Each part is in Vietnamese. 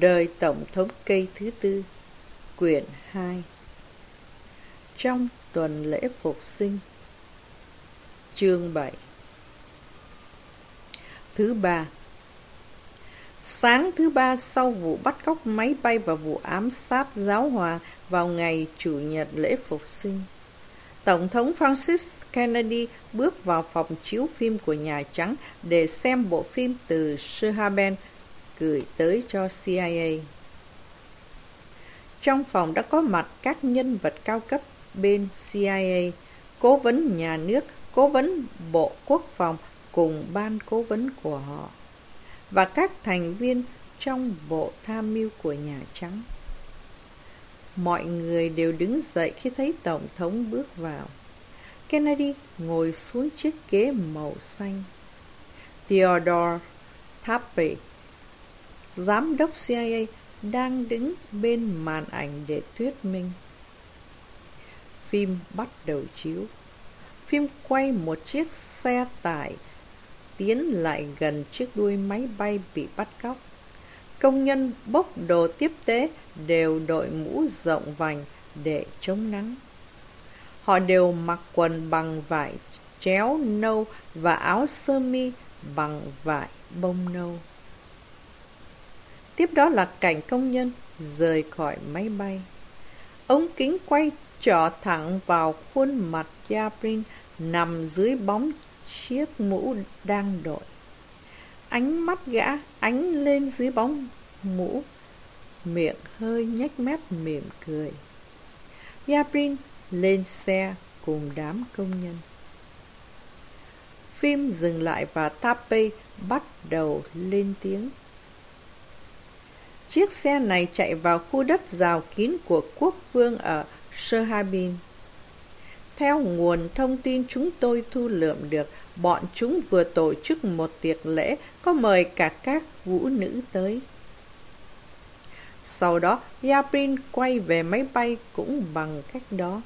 Đời Tổng thống cây thứ tư Quyển 2 Trong tuần lễ phục sinh Chương 7 Thứ ba. Sáng thứ ba sau vụ bắt cóc máy bay và vụ ám sát giáo hòa vào ngày Chủ nhật lễ phục sinh, Tổng thống Francis Kennedy bước vào phòng chiếu phim của Nhà Trắng để xem bộ phim từ Shehaben gửi tới cho CIA. Trong phòng đã có mặt các nhân vật cao cấp bên CIA, cố vấn nhà nước, cố vấn Bộ Quốc phòng cùng ban cố vấn của họ và các thành viên trong bộ tham mưu của Nhà Trắng. Mọi người đều đứng dậy khi thấy Tổng thống bước vào. Kennedy ngồi xuống chiếc ghế màu xanh. Theodore Tappy giám đốc CIA đang đứng bên màn ảnh để thuyết minh. Phim bắt đầu chiếu. Phim quay một chiếc xe tải tiến lại gần chiếc đuôi máy bay bị bắt cóc. Công nhân bốc đồ tiếp tế đều đội mũ rộng vành để chống nắng. Họ đều mặc quần bằng vải chéo nâu và áo sơ mi bằng vải bông nâu. Tiếp đó là cảnh công nhân rời khỏi máy bay. Ống kính quay trỏ thẳng vào khuôn mặt Jabrin nằm dưới bóng chiếc mũ đang đội. Ánh mắt gã ánh lên dưới bóng mũ, miệng hơi nhếch mép mỉm cười. Jabrin lên xe cùng đám công nhân. Phim dừng lại và tape bắt đầu lên tiếng. Chiếc xe này chạy vào khu đất rào kín của quốc vương ở Serhabin. Theo nguồn thông tin chúng tôi thu lượm được, bọn chúng vừa tổ chức một tiệc lễ có mời cả các vũ nữ tới. Sau đó, Yabrin quay về máy bay cũng bằng cách đó.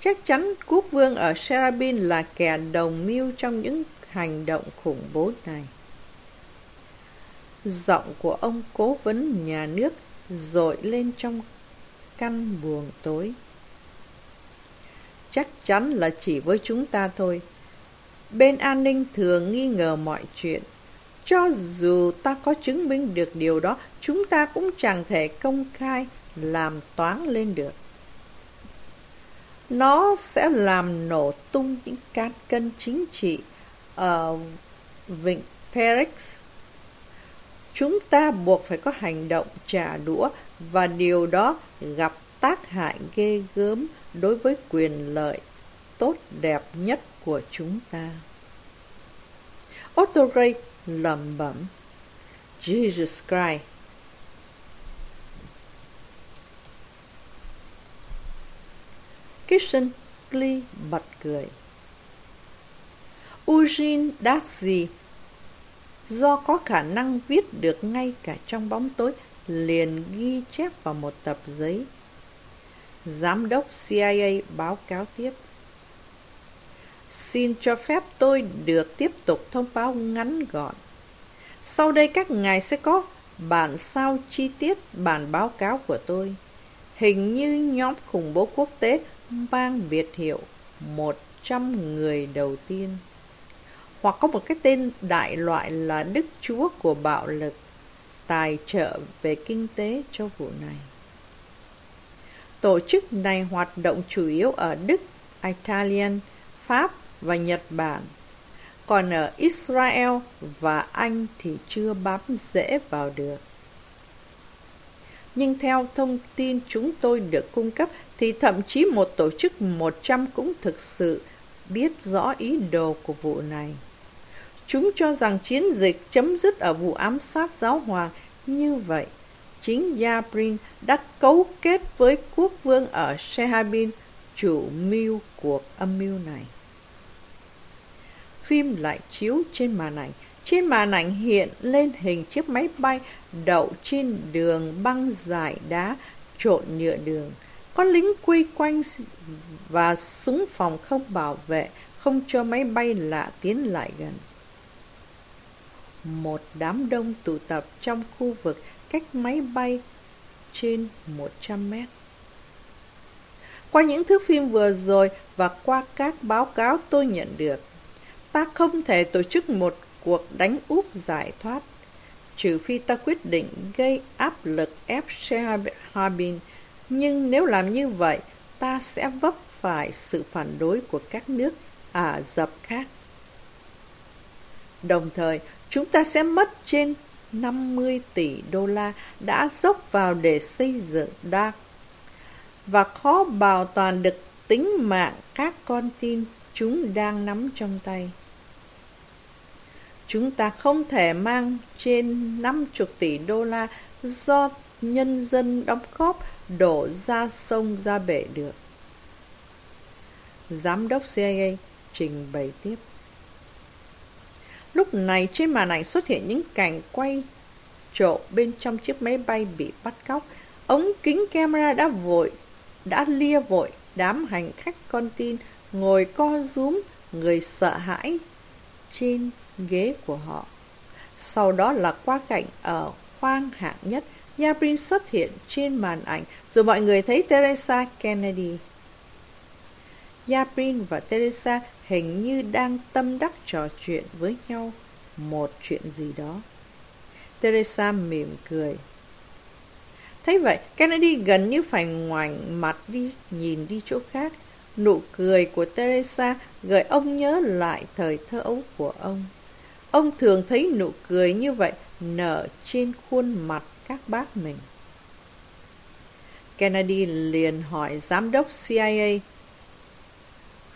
Chắc chắn quốc vương ở Serabin là kẻ đồng mưu trong những hành động khủng bố này. Giọng của ông cố vấn nhà nước dội lên trong căn buồng tối. Chắc chắn là chỉ với chúng ta thôi. Bên an ninh thường nghi ngờ mọi chuyện. Cho dù ta có chứng minh được điều đó, chúng ta cũng chẳng thể công khai làm toán lên được. Nó sẽ làm nổ tung những cán cân chính trị ở vịnh Perix chúng ta buộc phải có hành động trả đũa và điều đó gặp tác hại ghê gớm đối với quyền lợi tốt đẹp nhất của chúng ta. Otto Ray lẩm bẩm, Jesus Christ Kitchen Lee bật cười. Eugene Darcy do có khả năng viết được ngay cả trong bóng tối, liền ghi chép vào một tập giấy. Giám đốc cia báo cáo tiếp. Xin cho phép tôi được tiếp tục thông báo ngắn gọn. Sau đây các ngài sẽ có bản sao chi tiết bản báo cáo của tôi. Hình như nhóm khủng bố quốc tế mang biệt hiệu, một trăm người đầu tiên hoặc có một cái tên đại loại là Đức Chúa của bạo lực, tài trợ về kinh tế cho vụ này. Tổ chức này hoạt động chủ yếu ở Đức, Italian, Pháp và Nhật Bản. Còn ở Israel và Anh thì chưa bám dễ vào được. Nhưng theo thông tin chúng tôi được cung cấp thì thậm chí một tổ chức 100 cũng thực sự biết rõ ý đồ của vụ này. Chúng cho rằng chiến dịch chấm dứt ở vụ ám sát giáo hoàng như vậy. Chính Yabrin đã cấu kết với quốc vương ở Shehabin, chủ mưu cuộc âm mưu này. Phim lại chiếu trên màn ảnh. Trên màn ảnh hiện lên hình chiếc máy bay đậu trên đường băng dải đá trộn nhựa đường. Có lính quy quanh và súng phòng không bảo vệ, không cho máy bay lạ tiến lại gần một đám đông tụ tập trong khu vực cách máy bay trên 100 mét. Qua những thước phim vừa rồi và qua các báo cáo tôi nhận được, ta không thể tổ chức một cuộc đánh úp giải thoát, trừ phi ta quyết định gây áp lực ép Harbin. Nhưng nếu làm như vậy, ta sẽ vấp phải sự phản đối của các nước Ả Rập khác. Đồng thời, chúng ta sẽ mất trên 50 tỷ đô la đã dốc vào để xây dựng DAC và khó bảo toàn được tính mạng các con tin chúng đang nắm trong tay. Chúng ta không thể mang trên 50 tỷ đô la do nhân dân đóng góp đổ ra sông ra bể được. Giám đốc CIA trình bày tiếp. Lúc này trên màn ảnh xuất hiện những cảnh quay trộm bên trong chiếc máy bay bị bắt cóc. Ống kính camera đã vội, đã lia vội đám hành khách con tin ngồi co rúm người sợ hãi trên ghế của họ. Sau đó là qua cảnh ở khoang hạng nhất, Yabrin xuất hiện trên màn ảnh, rồi mọi người thấy Teresa Kennedy. Yabrin và Teresa hình như đang tâm đắc trò chuyện với nhau một chuyện gì đó. Teresa mỉm cười. Thấy vậy, Kennedy gần như phải ngoảnh mặt đi nhìn đi chỗ khác. Nụ cười của Teresa gợi ông nhớ lại thời thơ ấu của ông. Ông thường thấy nụ cười như vậy nở trên khuôn mặt các bác mình. Kennedy liền hỏi giám đốc CIA.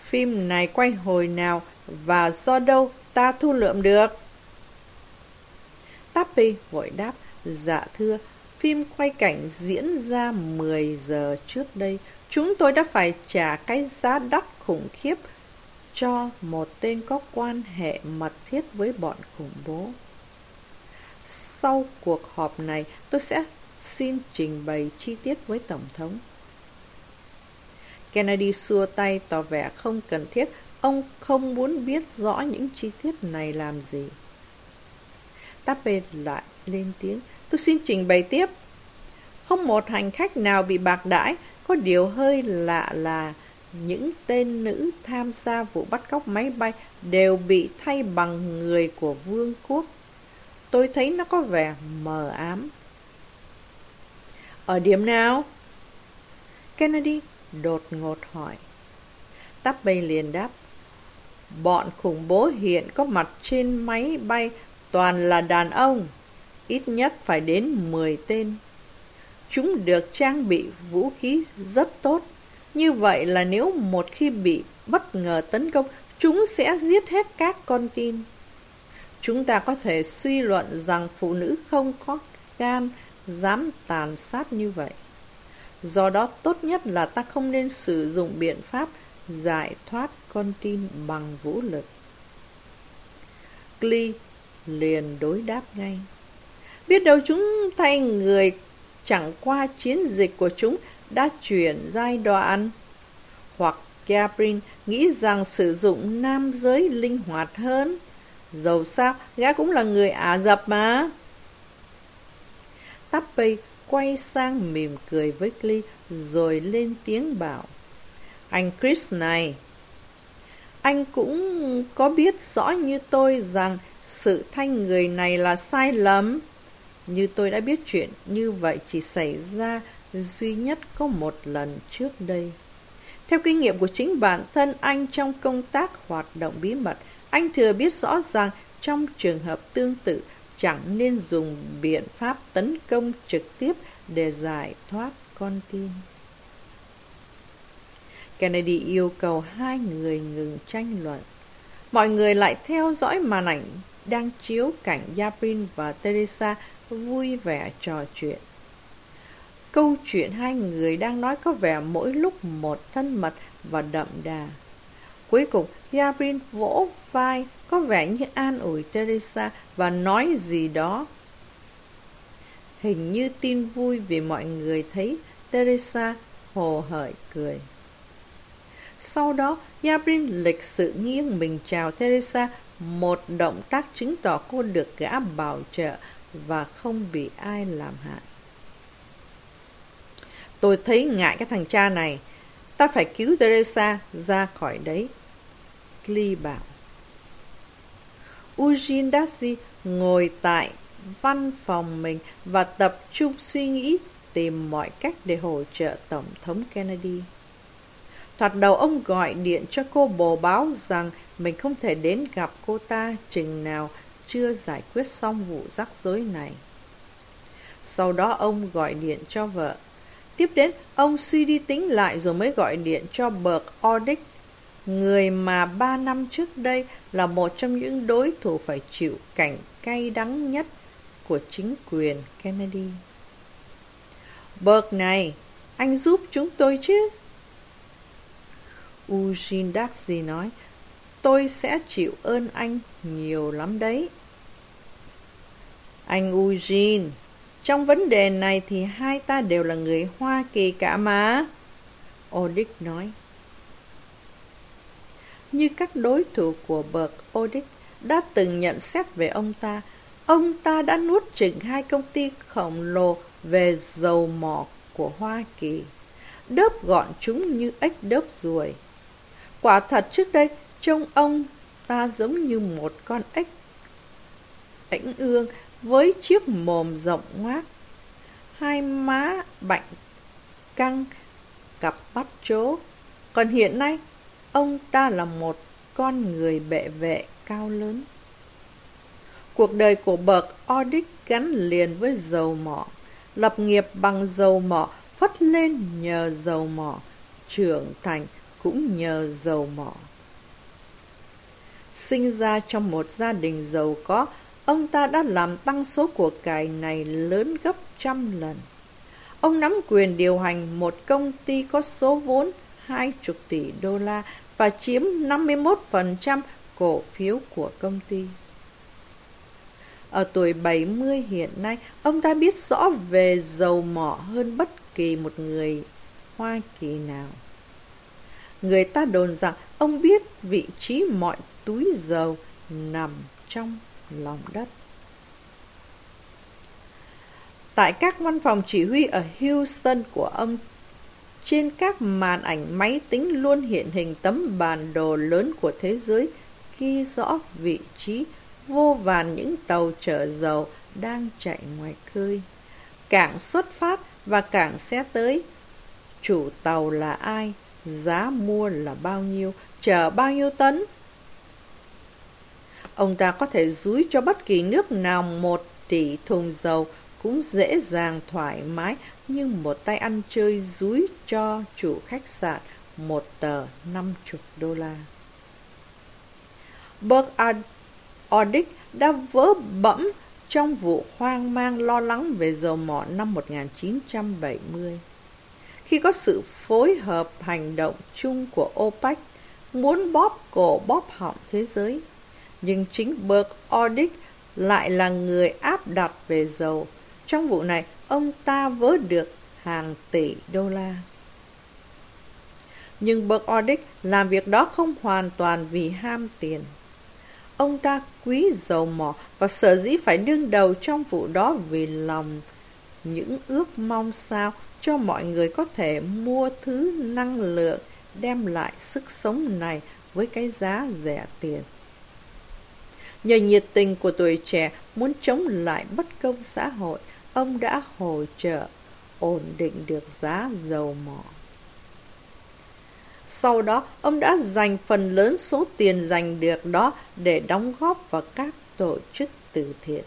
Phim này quay hồi nào và do đâu ta thu lượm được? Tappy vội đáp, dạ thưa, phim quay cảnh diễn ra 10 giờ trước đây. Chúng tôi đã phải trả cái giá đắt khủng khiếp cho một tên có quan hệ mật thiết với bọn khủng bố. Sau cuộc họp này, tôi sẽ xin trình bày chi tiết với Tổng thống. Kennedy xua tay tỏ vẻ không cần thiết, ông không muốn biết rõ những chi tiết này làm gì. Tappe lại lên tiếng, tôi xin trình bày tiếp. Không một hành khách nào bị bạc đãi, có điều hơi lạ là những tên nữ tham gia vụ bắt cóc máy bay đều bị thay bằng người của vương quốc. Tôi thấy nó có vẻ mờ ám. Ở điểm nào? Kennedy đột ngột hỏi. Tappy liền đáp. Bọn khủng bố hiện có mặt trên máy bay toàn là đàn ông, ít nhất phải đến 10 tên. Chúng được trang bị vũ khí rất tốt. Như vậy là nếu một khi bị bất ngờ tấn công, chúng sẽ giết hết các con tin. Chúng ta có thể suy luận rằng phụ nữ không có gan dám tàn sát như vậy. Do đó tốt nhất là ta không nên sử dụng biện pháp giải thoát con tin bằng vũ lực. Glee liền đối đáp ngay. Biết đâu chúng thay người chẳng qua chiến dịch của chúng đã chuyển giai đoạn. Hoặc Gabrin nghĩ rằng sử dụng nam giới linh hoạt hơn. Dầu sao, gã cũng là người Ả Rập mà. Tappy quay sang mỉm cười với Lee rồi lên tiếng bảo. Anh Chris này, anh cũng có biết rõ như tôi rằng sự thanh người này là sai lầm. Như tôi đã biết chuyện như vậy chỉ xảy ra duy nhất có một lần trước đây. Theo kinh nghiệm của chính bản thân anh trong công tác hoạt động bí mật, anh thừa biết rõ rằng trong trường hợp tương tự chẳng nên dùng biện pháp tấn công trực tiếp để giải thoát con tin. Kennedy yêu cầu hai người ngừng tranh luận. Mọi người lại theo dõi màn ảnh đang chiếu cảnh Yabrin và Teresa vui vẻ trò chuyện. Câu chuyện hai người đang nói có vẻ mỗi lúc một thân mật và đậm đà. Cuối cùng, Yabrin vỗ vai có vẻ như an ủi Teresa và nói gì đó. Hình như tin vui vì mọi người thấy Teresa hồ hởi cười. Sau đó, Yabrin lịch sự nghiêng mình chào Teresa, một động tác chứng tỏ cô được gã bảo trợ và không bị ai làm hại. Tôi thấy ngại cái thằng cha này. Ta phải cứu Teresa ra khỏi đấy. Clee bảo. Ujin Dashi ngồi tại văn phòng mình và tập trung suy nghĩ tìm mọi cách để hỗ trợ Tổng thống Kennedy. Thoạt đầu ông gọi điện cho cô bồ báo rằng mình không thể đến gặp cô ta chừng nào chưa giải quyết xong vụ rắc rối này. Sau đó ông gọi điện cho vợ. Tiếp đến, ông suy đi tính lại rồi mới gọi điện cho Burke Ordick, người mà ba năm trước đây là một trong những đối thủ phải chịu cảnh cay đắng nhất của chính quyền Kennedy. Burke này, anh giúp chúng tôi chứ? Eugene Darcy nói, tôi sẽ chịu ơn anh nhiều lắm đấy. Anh Eugene, trong vấn đề này thì hai ta đều là người Hoa Kỳ cả mà. Odick nói. Như các đối thủ của bậc Odic đã từng nhận xét về ông ta, ông ta đã nuốt chừng hai công ty khổng lồ về dầu mỏ của Hoa Kỳ, đớp gọn chúng như ếch đớp ruồi. Quả thật trước đây, trông ông ta giống như một con ếch ảnh ương với chiếc mồm rộng ngoác, hai má bạnh căng, cặp mắt chố. Còn hiện nay, ông ta là một con người bệ vệ cao lớn. Cuộc đời của bậc Odic gắn liền với dầu mỏ, lập nghiệp bằng dầu mỏ, phất lên nhờ dầu mỏ, trưởng thành cũng nhờ dầu mỏ. Sinh ra trong một gia đình giàu có, ông ta đã làm tăng số của cải này lớn gấp trăm lần. Ông nắm quyền điều hành một công ty có số vốn 20 tỷ đô la và chiếm 51% cổ phiếu của công ty. Ở tuổi 70 hiện nay, ông ta biết rõ về dầu mỏ hơn bất kỳ một người Hoa Kỳ nào. Người ta đồn rằng ông biết vị trí mọi túi dầu nằm trong lòng đất. Tại các văn phòng chỉ huy ở Houston của ông, trên các màn ảnh máy tính luôn hiện hình tấm bản đồ lớn của thế giới, ghi rõ vị trí, vô vàn những tàu chở dầu đang chạy ngoài khơi. Cảng xuất phát và cảng sẽ tới. Chủ tàu là ai? Giá mua là bao nhiêu? Chở bao nhiêu tấn? Ông ta có thể dúi cho bất kỳ nước nào một tỷ thùng dầu cũng dễ dàng thoải mái nhưng một tay ăn chơi dúi cho chủ khách sạn một tờ 50 đô la. Burke Odick đã vỡ bẫm trong vụ hoang mang lo lắng về dầu mỏ năm 1970. Khi có sự phối hợp hành động chung của OPEC muốn bóp cổ bóp họng thế giới, nhưng chính Burke Odick lại là người áp đặt về dầu. Trong vụ này, ông ta vớ được hàng tỷ đô la. Nhưng Burke Odick làm việc đó không hoàn toàn vì ham tiền. Ông ta quý dầu mỏ và sở dĩ phải đương đầu trong vụ đó vì lòng những ước mong sao cho mọi người có thể mua thứ năng lượng đem lại sức sống này với cái giá rẻ tiền. Nhờ nhiệt tình của tuổi trẻ muốn chống lại bất công xã hội, ông đã hỗ trợ ổn định được giá dầu mỏ. Sau đó, ông đã dành phần lớn số tiền giành được đó để đóng góp vào các tổ chức từ thiện.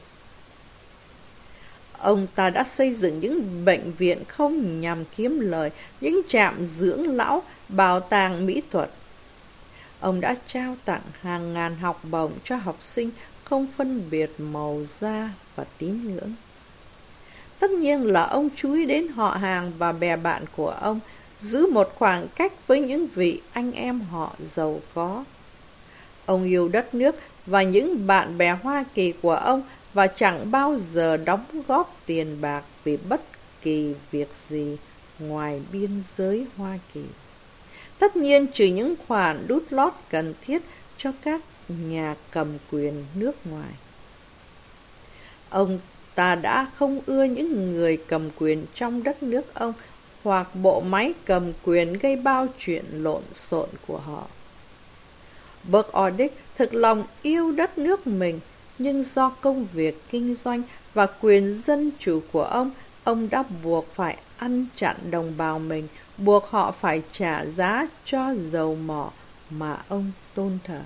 Ông ta đã xây dựng những bệnh viện không nhằm kiếm lời, những trạm dưỡng lão, bảo tàng mỹ thuật. Ông đã trao tặng hàng ngàn học bổng cho học sinh không phân biệt màu da và tín ngưỡng. Tất nhiên là ông chú ý đến họ hàng và bè bạn của ông, giữ một khoảng cách với những vị anh em họ giàu có. Ông yêu đất nước và những bạn bè Hoa Kỳ của ông và chẳng bao giờ đóng góp tiền bạc vì bất kỳ việc gì ngoài biên giới Hoa Kỳ. Tất nhiên trừ những khoản đút lót cần thiết cho các nhà cầm quyền nước ngoài. Ông ta đã không ưa những người cầm quyền trong đất nước ông hoặc bộ máy cầm quyền gây bao chuyện lộn xộn của họ. Burke Ordick thực lòng yêu đất nước mình, nhưng do công việc kinh doanh và quyền dân chủ của ông, ông đã buộc phải ăn chặn đồng bào mình, buộc họ phải trả giá cho dầu mỏ mà ông tôn thờ.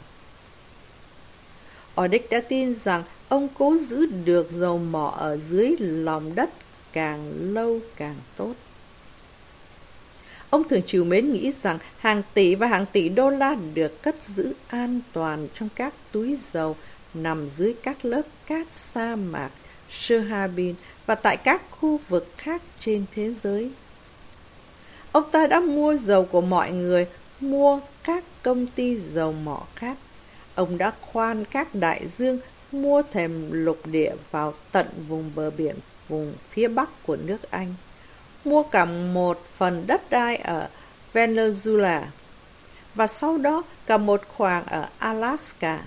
Ordick đã tin rằng ông cố giữ được dầu mỏ ở dưới lòng đất càng lâu càng tốt. Ông thường trìu mến nghĩ rằng hàng tỷ và hàng tỷ đô la được cất giữ an toàn trong các túi dầu nằm dưới các lớp cát sa mạc, Sherhabin và tại các khu vực khác trên thế giới. Ông ta đã mua dầu của mọi người, mua các công ty dầu mỏ khác. Ông đã khoan các đại dương, mua thềm lục địa vào tận vùng bờ biển, vùng phía bắc của nước Anh mua cả một phần đất đai ở Venezuela và sau đó cả một khoảng ở Alaska.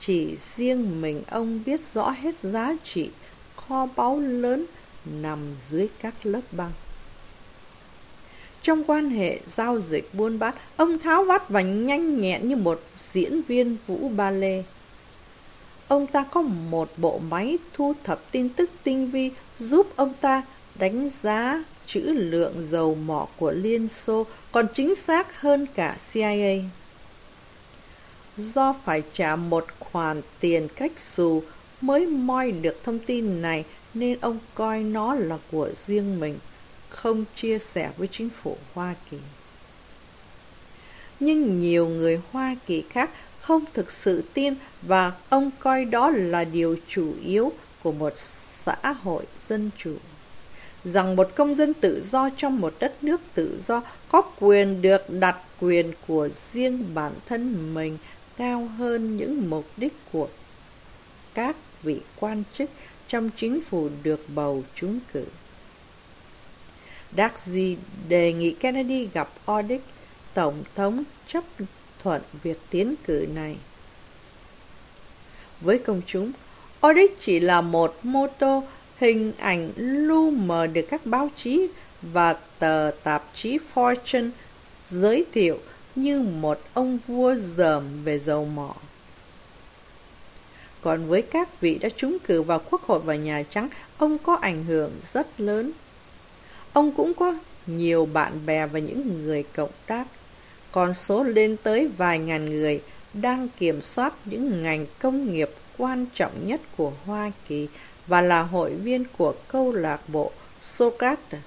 Chỉ riêng mình ông biết rõ hết giá trị kho báu lớn nằm dưới các lớp băng. Trong quan hệ giao dịch buôn bán, ông tháo vắt và nhanh nhẹn như một diễn viên vũ ba lê. Ông ta có một bộ máy thu thập tin tức tinh vi giúp ông ta đánh giá trữ lượng dầu mỏ của Liên Xô còn chính xác hơn cả CIA. Do phải trả một khoản tiền cách xù mới moi được thông tin này nên ông coi nó là của riêng mình, không chia sẻ với chính phủ Hoa Kỳ. Nhưng nhiều người Hoa Kỳ khác không thực sự tin và ông coi đó là điều chủ yếu của một xã hội dân chủ rằng một công dân tự do trong một đất nước tự do có quyền được đặt quyền của riêng bản thân mình cao hơn những mục đích của các vị quan chức trong chính phủ được bầu trúng cử. Darcy đề nghị Kennedy gặp O'Dick, Tổng thống chấp thuận việc tiến cử này. Với công chúng, Oric chỉ là một mô tô hình ảnh lu mờ được các báo chí và tờ tạp chí Fortune giới thiệu như một ông vua dởm về dầu mỏ. Còn với các vị đã trúng cử vào Quốc hội và Nhà Trắng, ông có ảnh hưởng rất lớn. Ông cũng có nhiều bạn bè và những người cộng tác. Con số lên tới vài ngàn người đang kiểm soát những ngành công nghiệp quan trọng nhất của Hoa Kỳ và là hội viên của câu lạc bộ Socrates.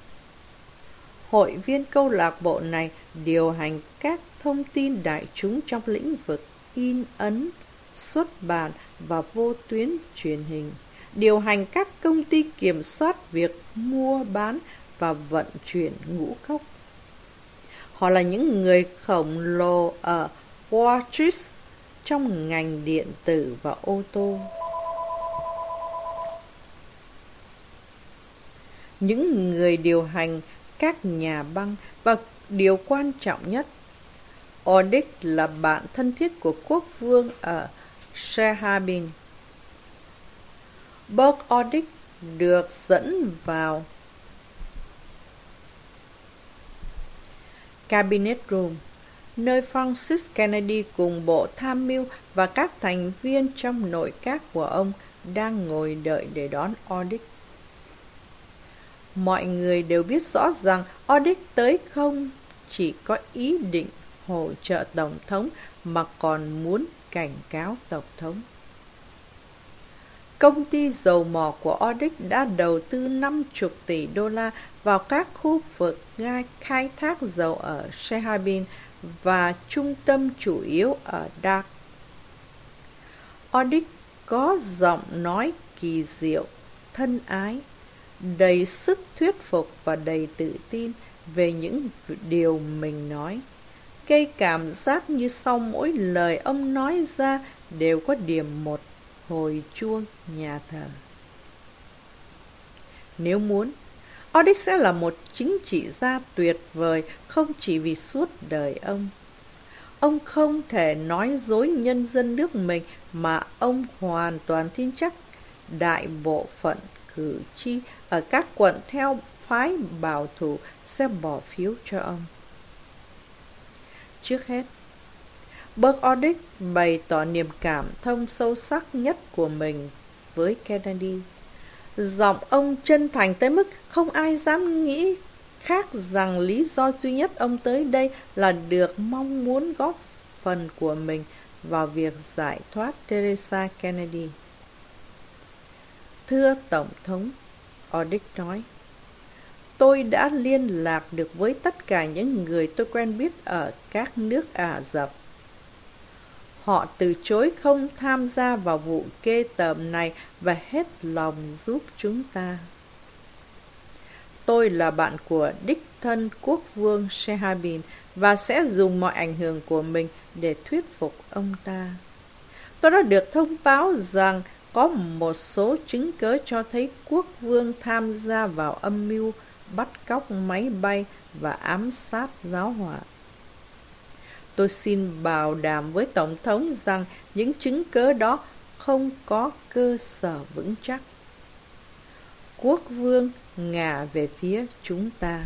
Hội viên câu lạc bộ này điều hành các thông tin đại chúng trong lĩnh vực in ấn, xuất bản và vô tuyến truyền hình, điều hành các công ty kiểm soát việc mua bán và vận chuyển ngũ cốc. Họ là những người khổng lồ ở Wall Street trong ngành điện tử và ô tô. những người điều hành các nhà băng và điều quan trọng nhất odic là bạn thân thiết của quốc vương ở Shehabin. Burke odic được dẫn vào Cabinet Room, nơi Francis Kennedy cùng bộ tham mưu và các thành viên trong nội các của ông đang ngồi đợi để đón Audit. Mọi người đều biết rõ rằng Audit tới không chỉ có ý định hỗ trợ Tổng thống mà còn muốn cảnh cáo Tổng thống. Công ty dầu mỏ của Audit đã đầu tư 50 tỷ đô la vào các khu vực khai thác dầu ở Shehabin và trung tâm chủ yếu ở Dark. Odic có giọng nói kỳ diệu, thân ái đầy sức thuyết phục và đầy tự tin về những điều mình nói cây cảm giác như sau mỗi lời ông nói ra đều có điểm một hồi chuông nhà thờ nếu muốn Odix sẽ là một chính trị gia tuyệt vời không chỉ vì suốt đời ông. Ông không thể nói dối nhân dân nước mình mà ông hoàn toàn tin chắc đại bộ phận cử tri ở các quận theo phái bảo thủ sẽ bỏ phiếu cho ông. Trước hết, Burke Odick bày tỏ niềm cảm thông sâu sắc nhất của mình với Kennedy. Giọng ông chân thành tới mức không ai dám nghĩ khác rằng lý do duy nhất ông tới đây là được mong muốn góp phần của mình vào việc giải thoát Teresa Kennedy. Thưa Tổng thống, Odick nói, tôi đã liên lạc được với tất cả những người tôi quen biết ở các nước Ả Rập. Họ từ chối không tham gia vào vụ kê tởm này và hết lòng giúp chúng ta. Tôi là bạn của đích thân quốc vương Shehabin và sẽ dùng mọi ảnh hưởng của mình để thuyết phục ông ta. Tôi đã được thông báo rằng có một số chứng cớ cho thấy quốc vương tham gia vào âm mưu bắt cóc máy bay và ám sát giáo hoàng. Tôi xin bảo đảm với Tổng thống rằng những chứng cớ đó không có cơ sở vững chắc. Quốc vương ngả về phía chúng ta.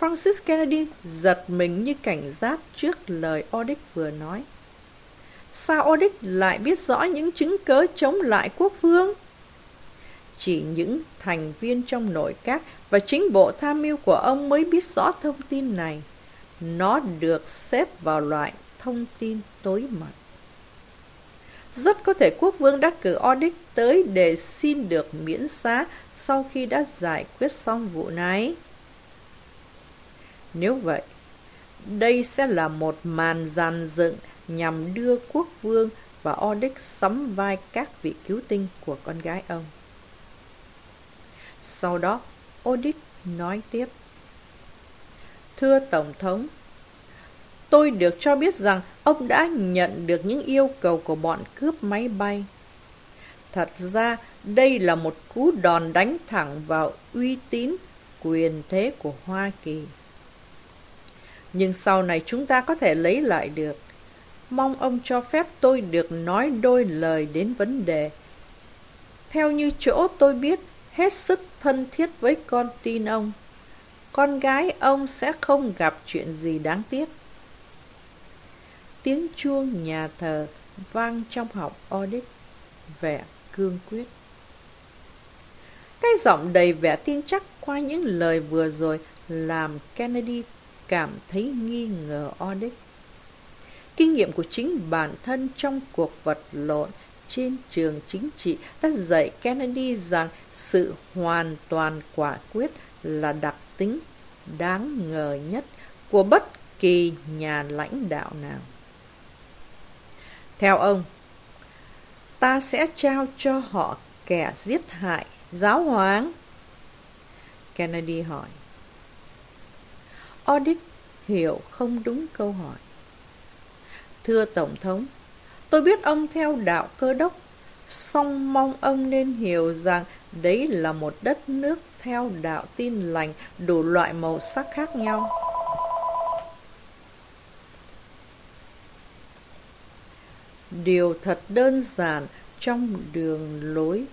Francis Kennedy giật mình như cảnh giác trước lời Odick vừa nói. Sao Odick lại biết rõ những chứng cớ chống lại quốc vương? Chỉ những thành viên trong nội các và chính bộ tham mưu của ông mới biết rõ thông tin này. Nó được xếp vào loại thông tin tối mật. Rất có thể quốc vương đã cử Odic tới để xin được miễn xá sau khi đã giải quyết xong vụ này. Nếu vậy, đây sẽ là một màn dàn dựng nhằm đưa quốc vương và Odic sắm vai các vị cứu tinh của con gái ông. Sau đó, Odic nói tiếp. Thưa Tổng thống, tôi được cho biết rằng ông đã nhận được những yêu cầu của bọn cướp máy bay. Thật ra, đây là một cú đòn đánh thẳng vào uy tín, quyền thế của Hoa Kỳ. Nhưng sau này chúng ta có thể lấy lại được. Mong ông cho phép tôi được nói đôi lời đến vấn đề. Theo như chỗ tôi biết, hết sức thân thiết với con tin ông. Con gái ông sẽ không gặp chuyện gì đáng tiếc. Tiếng chuông nhà thờ vang trong học Audit, vẻ cương quyết. Cái giọng đầy vẻ tin chắc qua những lời vừa rồi làm Kennedy cảm thấy nghi ngờ Audit. Kinh nghiệm của chính bản thân trong cuộc vật lộn trên trường chính trị đã dạy Kennedy rằng sự hoàn toàn quả quyết là đặc tính đáng ngờ nhất của bất kỳ nhà lãnh đạo nào. Theo ông, ta sẽ trao cho họ kẻ giết hại giáo hoàng? Kennedy hỏi. Odick hiểu không đúng câu hỏi. Thưa Tổng thống, tôi biết ông theo đạo cơ đốc, song mong ông nên hiểu rằng đấy là một đất nước theo đạo tin lành, đủ loại màu sắc khác nhau. Điều thật đơn giản trong đường lối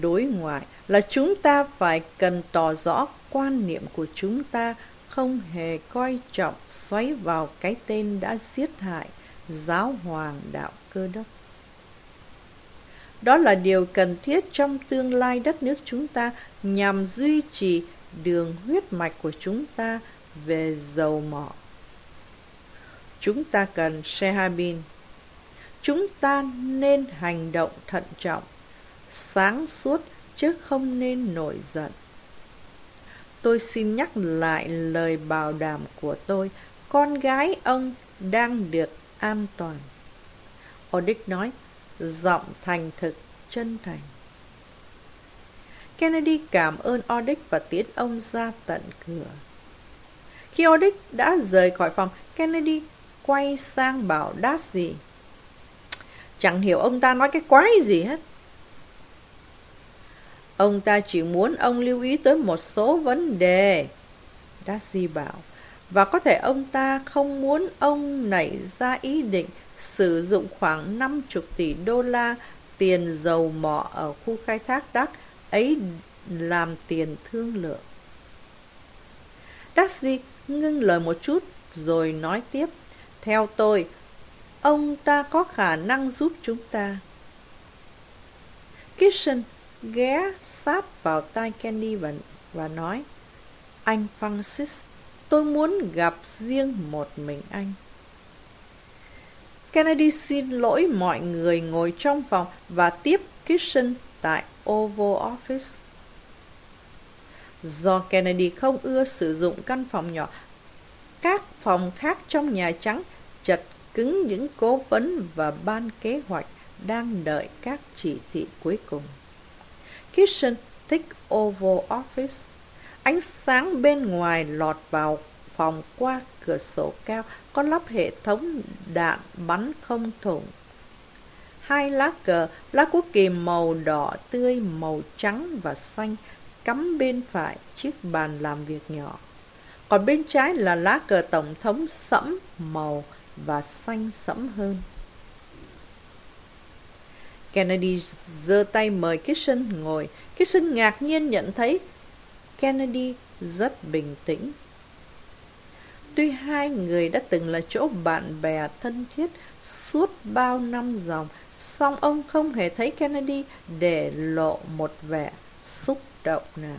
đối ngoại là chúng ta phải cần tỏ rõ quan niệm của chúng ta, không hề coi trọng xoáy vào cái tên đã giết hại, giáo hoàng đạo cơ đốc. Đó là điều cần thiết trong tương lai đất nước chúng ta nhằm duy trì đường huyết mạch của chúng ta về dầu mỏ. Chúng ta cần Shehabin. Chúng ta nên hành động thận trọng, sáng suốt chứ không nên nổi giận. Tôi xin nhắc lại lời bảo đảm của tôi, con gái ông đang được an toàn. Odick nói, giọng thành thực, chân thành. Kennedy cảm ơn Odick và tiến ông ra tận cửa. Khi Odick đã rời khỏi phòng, Kennedy quay sang bảo Darcy. Chẳng hiểu ông ta nói cái quái gì hết. Ông ta chỉ muốn ông lưu ý tới một số vấn đề. Darcy bảo. Và có thể ông ta không muốn ông nảy ra ý định sử dụng khoảng 50 tỷ đô la tiền dầu mỏ ở khu khai thác đắc ấy làm tiền thương lượng. Darcy ngưng lời một chút rồi nói tiếp. Theo tôi, ông ta có khả năng giúp chúng ta. Kitchen ghé sát vào tai Kenny và, và nói Anh Francis, tôi muốn gặp riêng một mình anh. Kennedy xin lỗi mọi người ngồi trong phòng và tiếp Kitchen tại Oval Office. Do Kennedy không ưa sử dụng căn phòng nhỏ, các phòng khác trong Nhà Trắng chật cứng những cố vấn và ban kế hoạch đang đợi các chỉ thị cuối cùng. Kitchen thích Oval Office. Ánh sáng bên ngoài lọt vào phòng qua cửa sổ cao có lắp hệ thống đạn bắn không thủng. Hai lá cờ, lá quốc kỳ màu đỏ tươi, màu trắng và xanh cắm bên phải chiếc bàn làm việc nhỏ. Còn bên trái là lá cờ tổng thống sẫm màu và xanh sẫm hơn. Kennedy giơ tay mời Kitchen ngồi. Kitchen ngạc nhiên nhận thấy Kennedy rất bình tĩnh. Tuy hai người đã từng là chỗ bạn bè thân thiết suốt bao năm dòng, song ông không hề thấy Kennedy để lộ một vẻ xúc động nào.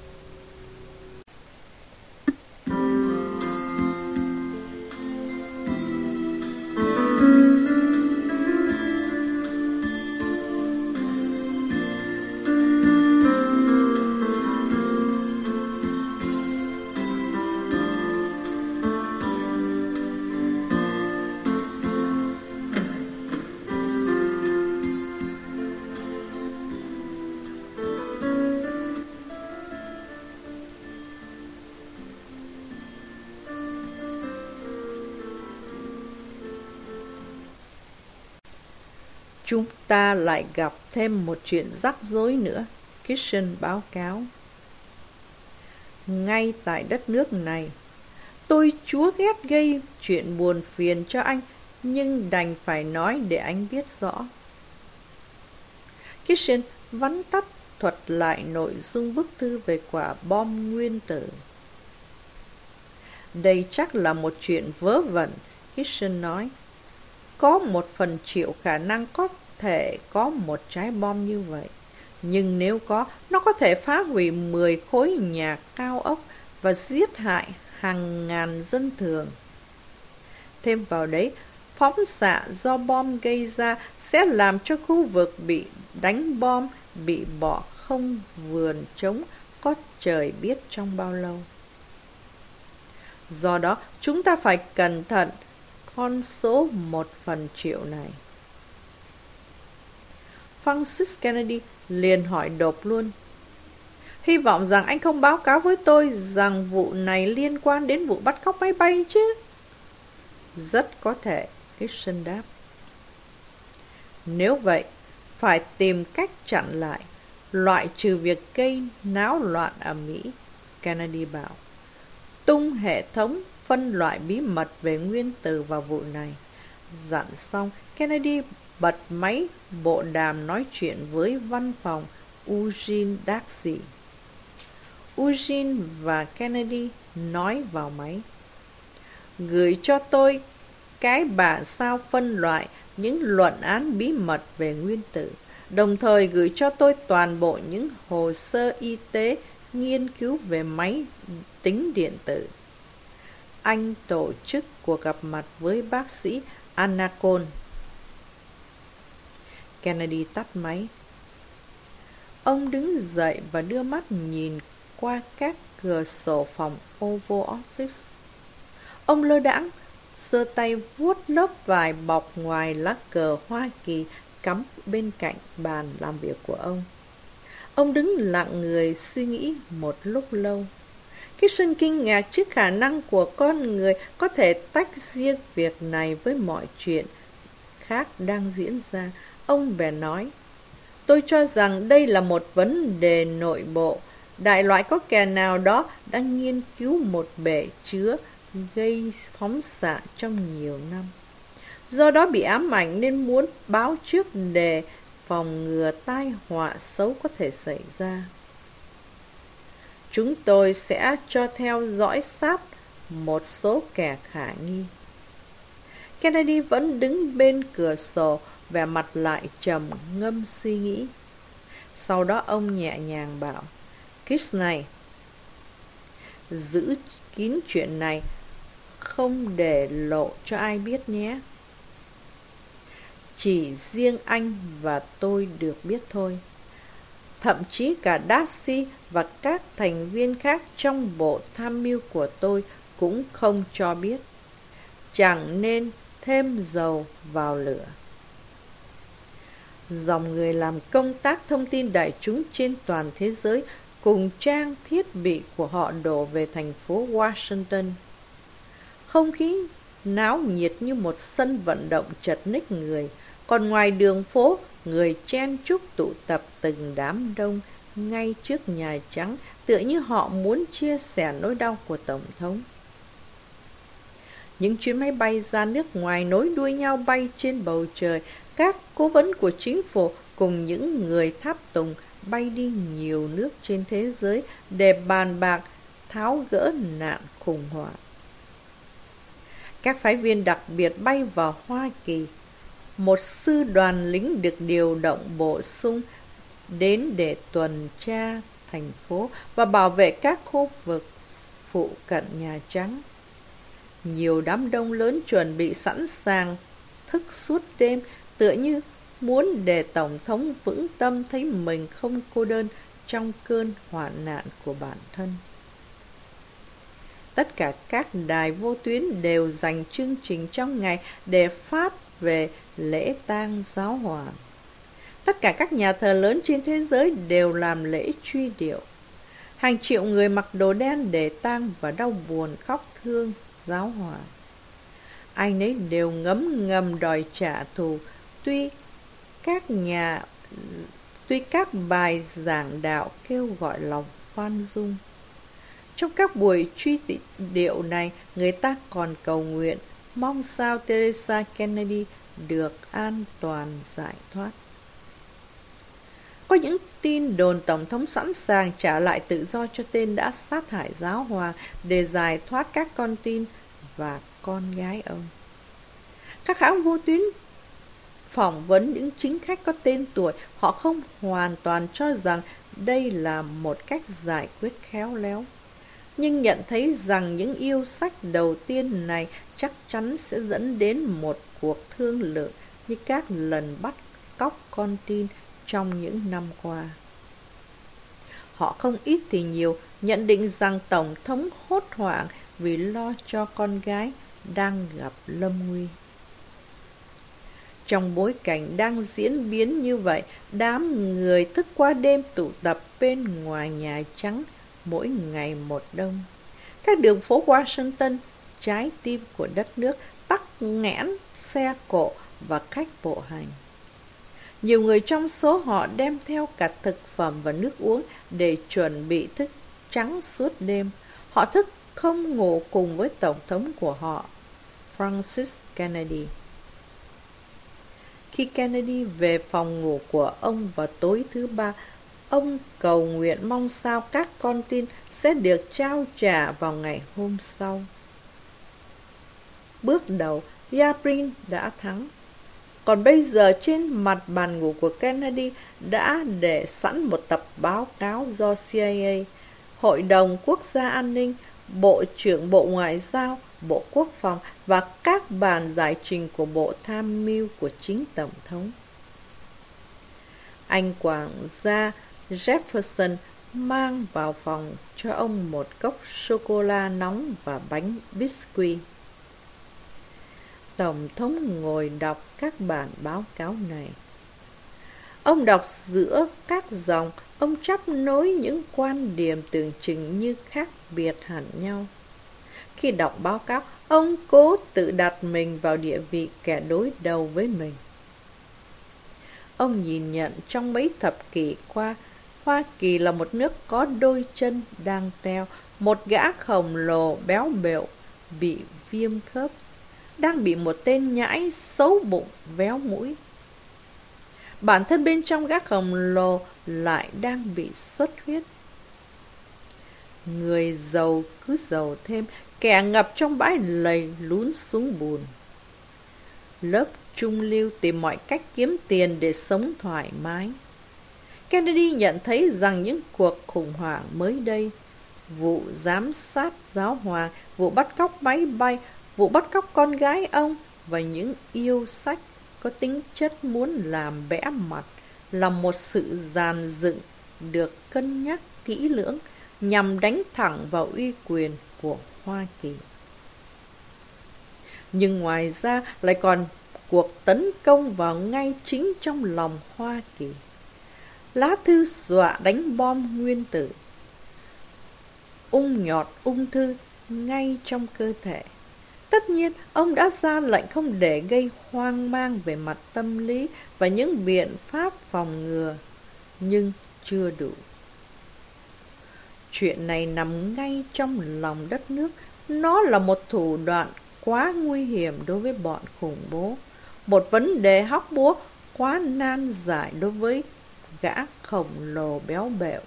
Ta lại gặp thêm một chuyện rắc rối nữa, Kitchen báo cáo. Ngay tại đất nước này, tôi chúa ghét gây chuyện buồn phiền cho anh, nhưng đành phải nói để anh biết rõ. Kitchen vắn tắt thuật lại nội dung bức thư về quả bom nguyên tử. Đây chắc là một chuyện vớ vẩn, Kitchen nói. Có một phần triệu khả năng có thể có một trái bom như vậy. Nhưng nếu có, nó có thể phá hủy 10 khối nhà cao ốc và giết hại hàng ngàn dân thường. Thêm vào đấy, phóng xạ do bom gây ra sẽ làm cho khu vực bị đánh bom, bị bỏ không vườn trống có trời biết trong bao lâu. Do đó, chúng ta phải cẩn thận con số một phần triệu này. Francis Kennedy liền hỏi đột luôn. Hy vọng rằng anh không báo cáo với tôi rằng vụ này liên quan đến vụ bắt cóc máy bay chứ. Rất có thể, Kitchen đáp. Nếu vậy, phải tìm cách chặn lại, loại trừ việc gây náo loạn ở Mỹ, Kennedy bảo. Tung hệ thống phân loại bí mật về nguyên tử vào vụ này. Dặn xong, Kennedy bật máy bộ đàm nói chuyện với văn phòng Eugene Darcy. Eugene và Kennedy nói vào máy. Gửi cho tôi cái bản sao phân loại những luận án bí mật về nguyên tử, đồng thời gửi cho tôi toàn bộ những hồ sơ y tế nghiên cứu về máy tính điện tử. Anh tổ chức cuộc gặp mặt với bác sĩ Anna Kennedy tắt máy. Ông đứng dậy và đưa mắt nhìn qua các cửa sổ phòng Oval Office. Ông lơ đãng, sơ tay vuốt lớp vải bọc ngoài lá cờ Hoa Kỳ cắm bên cạnh bàn làm việc của ông. Ông đứng lặng người suy nghĩ một lúc lâu. Kitson kinh ngạc trước khả năng của con người có thể tách riêng việc này với mọi chuyện khác đang diễn ra. Ông bèn nói, tôi cho rằng đây là một vấn đề nội bộ. Đại loại có kẻ nào đó đang nghiên cứu một bể chứa gây phóng xạ trong nhiều năm. Do đó bị ám ảnh nên muốn báo trước để phòng ngừa tai họa xấu có thể xảy ra. Chúng tôi sẽ cho theo dõi sát một số kẻ khả nghi. Kennedy vẫn đứng bên cửa sổ, vẻ mặt lại trầm ngâm suy nghĩ. Sau đó ông nhẹ nhàng bảo, Kiss này, giữ kín chuyện này, không để lộ cho ai biết nhé. Chỉ riêng anh và tôi được biết thôi. Thậm chí cả Darcy và các thành viên khác trong bộ tham mưu của tôi cũng không cho biết. Chẳng nên thêm dầu vào lửa. Dòng người làm công tác thông tin đại chúng trên toàn thế giới cùng trang thiết bị của họ đổ về thành phố Washington. Không khí náo nhiệt như một sân vận động chật ních người, còn ngoài đường phố, người chen chúc tụ tập từng đám đông ngay trước Nhà Trắng, tựa như họ muốn chia sẻ nỗi đau của Tổng thống. Những chuyến máy bay ra nước ngoài nối đuôi nhau bay trên bầu trời, các cố vấn của chính phủ cùng những người tháp tùng bay đi nhiều nước trên thế giới để bàn bạc, tháo gỡ nạn khủng hoảng. Các phái viên đặc biệt bay vào Hoa Kỳ một sư đoàn lính được điều động bổ sung đến để tuần tra thành phố và bảo vệ các khu vực phụ cận Nhà Trắng. Nhiều đám đông lớn chuẩn bị sẵn sàng thức suốt đêm tựa như muốn để Tổng thống vững tâm thấy mình không cô đơn trong cơn hoạn nạn của bản thân. Tất cả các đài vô tuyến đều dành chương trình trong ngày để phát về lễ tang giáo hoàng. Tất cả các nhà thờ lớn trên thế giới đều làm lễ truy điệu. Hàng triệu người mặc đồ đen để tang và đau buồn khóc thương giáo hoàng. Ai nấy đều ngấm ngầm đòi trả thù, tuy các nhà tuy các bài giảng đạo kêu gọi lòng khoan dung. Trong các buổi truy điệu này, người ta còn cầu nguyện mong sao Teresa Kennedy được an toàn giải thoát. Có những tin đồn Tổng thống sẵn sàng trả lại tự do cho tên đã sát hại giáo hoàng để giải thoát các con tin và con gái ông. Các hãng vô tuyến phỏng vấn những chính khách có tên tuổi, họ không hoàn toàn cho rằng đây là một cách giải quyết khéo léo. Nhưng nhận thấy rằng những yêu sách đầu tiên này chắc chắn sẽ dẫn đến một cuộc thương lượng như các lần bắt cóc con tin trong những năm qua. Họ không ít thì nhiều nhận định rằng Tổng thống hốt hoảng vì lo cho con gái đang gặp lâm nguy. Trong bối cảnh đang diễn biến như vậy, đám người thức qua đêm tụ tập bên ngoài Nhà Trắng mỗi ngày một đông. Các đường phố Washington, trái tim của đất nước, tắc nghẽn xe cộ và khách bộ hành. Nhiều người trong số họ đem theo cả thực phẩm và nước uống để chuẩn bị thức trắng suốt đêm. Họ thức không ngủ cùng với Tổng thống của họ, Francis Kennedy. Khi Kennedy về phòng ngủ của ông vào tối thứ ba, ông cầu nguyện mong sao các con tin sẽ được trao trả vào ngày hôm sau. Bước đầu, Yabrin đã thắng. Còn bây giờ trên mặt bàn ngủ của Kennedy đã để sẵn một tập báo cáo do CIA Hội đồng Quốc gia An ninh, Bộ trưởng Bộ Ngoại giao, Bộ Quốc phòng và các bàn giải trình của Bộ Tham mưu của chính Tổng thống. Anh quản gia Jefferson mang vào phòng cho ông một cốc sô-cô-la nóng và bánh biscuit. Tổng thống ngồi đọc các bản báo cáo này. Ông đọc giữa các dòng, ông chấp nối những quan điểm tưởng chừng như khác biệt hẳn nhau. Khi đọc báo cáo, ông cố tự đặt mình vào địa vị kẻ đối đầu với mình. Ông nhìn nhận trong mấy thập kỷ qua, Hoa Kỳ là một nước có đôi chân đang teo, một gã khổng lồ béo bệu bị viêm khớp, đang bị một tên nhãi xấu bụng véo mũi. Bản thân bên trong gã khổng lồ lại đang bị xuất huyết. Người giàu cứ giàu thêm, kẻ ngập trong bãi lầy lún xuống bùn. Lớp trung lưu tìm mọi cách kiếm tiền để sống thoải mái. Kennedy nhận thấy rằng những cuộc khủng hoảng mới đây, vụ giám sát giáo hoàng, vụ bắt cóc máy bay, vụ bắt cóc con gái ông và những yêu sách có tính chất muốn làm bẽ mặt là một sự giàn dựng được cân nhắc kỹ lưỡng nhằm đánh thẳng vào uy quyền của Hoa Kỳ. Nhưng ngoài ra lại còn cuộc tấn công vào ngay chính trong lòng Hoa Kỳ. Lá thư dọa đánh bom nguyên tử. Ung nhọt ung thư ngay trong cơ thể. Tất nhiên, ông đã ra lệnh không để gây hoang mang về mặt tâm lý và những biện pháp phòng ngừa, nhưng chưa đủ. Chuyện này nằm ngay trong lòng đất nước, nó là một thủ đoạn quá nguy hiểm đối với bọn khủng bố, một vấn đề hóc búa quá nan giải đối với gã khổng lồ béo bẹo.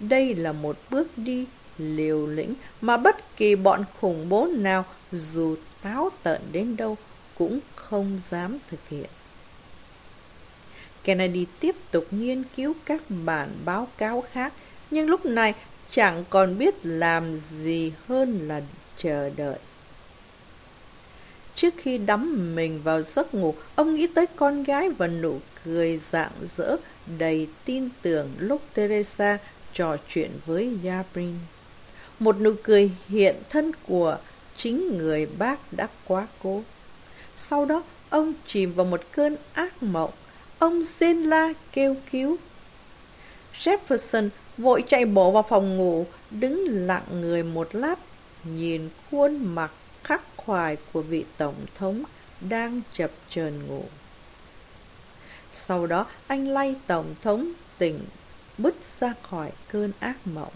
Đây là một bước đi liều lĩnh mà bất kỳ bọn khủng bố nào dù táo tợn đến đâu cũng không dám thực hiện. Kennedy tiếp tục nghiên cứu các bản báo cáo khác, nhưng lúc này chẳng còn biết làm gì hơn là chờ đợi. Trước khi đắm mình vào giấc ngủ, ông nghĩ tới con gái và nụ cười rạng rỡ, đầy tin tưởng lúc Teresa trò chuyện với Yabrin. Một nụ cười hiện thân của chính người bác đã quá cố. Sau đó, ông chìm vào một cơn ác mộng. Ông rên la kêu cứu. Jefferson vội chạy bộ vào phòng ngủ, đứng lặng người một lát, nhìn khuôn mặt khắc khoải của vị tổng thống đang chập chờn ngủ. Sau đó anh lay tổng thống tỉnh bứt ra khỏi cơn ác mộng.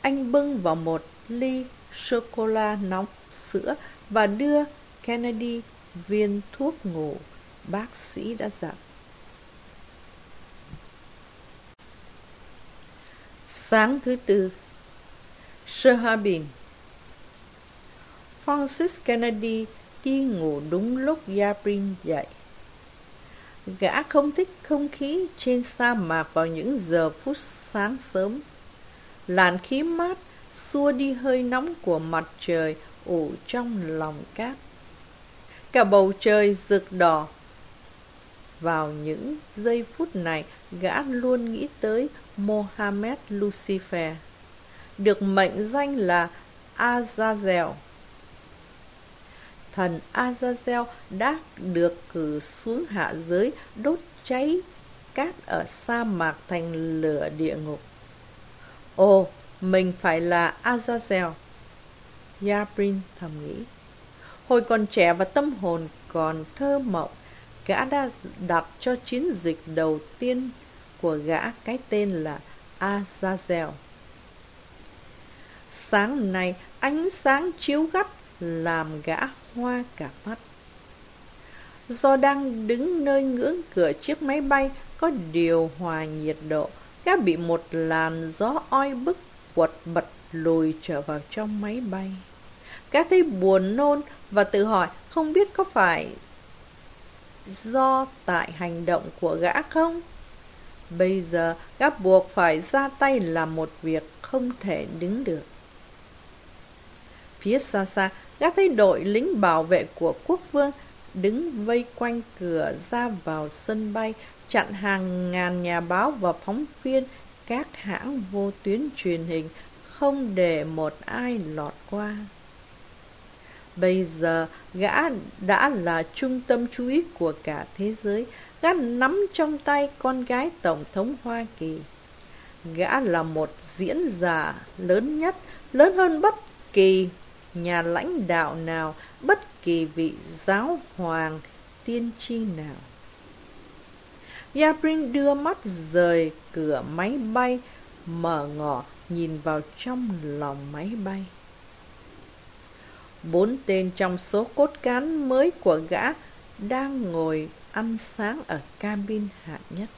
Anh bưng vào một ly sô-cô-la nóng sữa và đưa Kennedy viên thuốc ngủ bác sĩ đã dặn. Sáng thứ tư Sơ Hà Bình Francis Kennedy đi ngủ đúng lúc Yabrin dậy. Gã không thích không khí trên sa mạc vào những giờ phút sáng sớm. Làn khí mát xua đi hơi nóng của mặt trời ủ trong lòng cát. Cả bầu trời rực đỏ. Vào những giây phút này, gã luôn nghĩ tới Mohammed Lucifer, được mệnh danh là Azazel thần Azazel đã được cử xuống hạ giới đốt cháy cát ở sa mạc thành lửa địa ngục. Ồ, mình phải là Azazel. Yabrin thầm nghĩ. Hồi còn trẻ và tâm hồn còn thơ mộng, gã đã đặt cho chiến dịch đầu tiên của gã cái tên là Azazel. Sáng nay, ánh sáng chiếu gắt làm gã hoa cả mắt. Do đang đứng nơi ngưỡng cửa chiếc máy bay có điều hòa nhiệt độ, gã bị một làn gió oi bức quật bật lùi trở vào trong máy bay. Gã thấy buồn nôn và tự hỏi không biết có phải do tại hành động của gã không? Bây giờ gã buộc phải ra tay làm một việc không thể đứng được. Phía xa xa, gã thấy đội lính bảo vệ của quốc vương đứng vây quanh cửa ra vào sân bay, chặn hàng ngàn nhà báo và phóng viên các hãng vô tuyến truyền hình, không để một ai lọt qua. Bây giờ, gã đã là trung tâm chú ý của cả thế giới. Gã nắm trong tay con gái Tổng thống Hoa Kỳ. Gã là một diễn giả lớn nhất, lớn hơn bất kỳ nhà lãnh đạo nào, bất kỳ vị giáo hoàng, tiên tri nào. Yabrin đưa mắt rời cửa máy bay, mở ngỏ nhìn vào trong lòng máy bay. Bốn tên trong số cốt cán mới của gã đang ngồi ăn sáng ở cabin hạng nhất.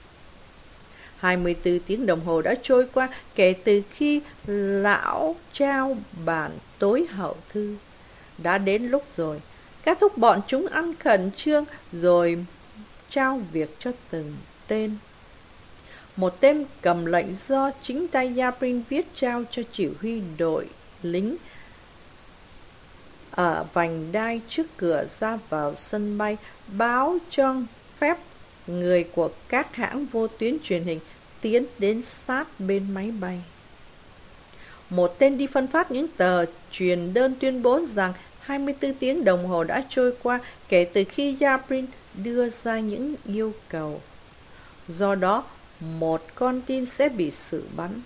24 tiếng đồng hồ đã trôi qua kể từ khi lão trao bản tối hậu thư. Đã đến lúc rồi, các thúc bọn chúng ăn khẩn trương rồi trao việc cho từng tên. Một tên cầm lệnh do chính tay Yabrin viết trao cho chỉ huy đội lính ở vành đai trước cửa ra vào sân bay báo cho phép người của các hãng vô tuyến truyền hình tiến đến sát bên máy bay. Một tên đi phân phát những tờ truyền đơn tuyên bố rằng 24 tiếng đồng hồ đã trôi qua kể từ khi Yabrin đưa ra những yêu cầu. Do đó, một con tin sẽ bị xử bắn.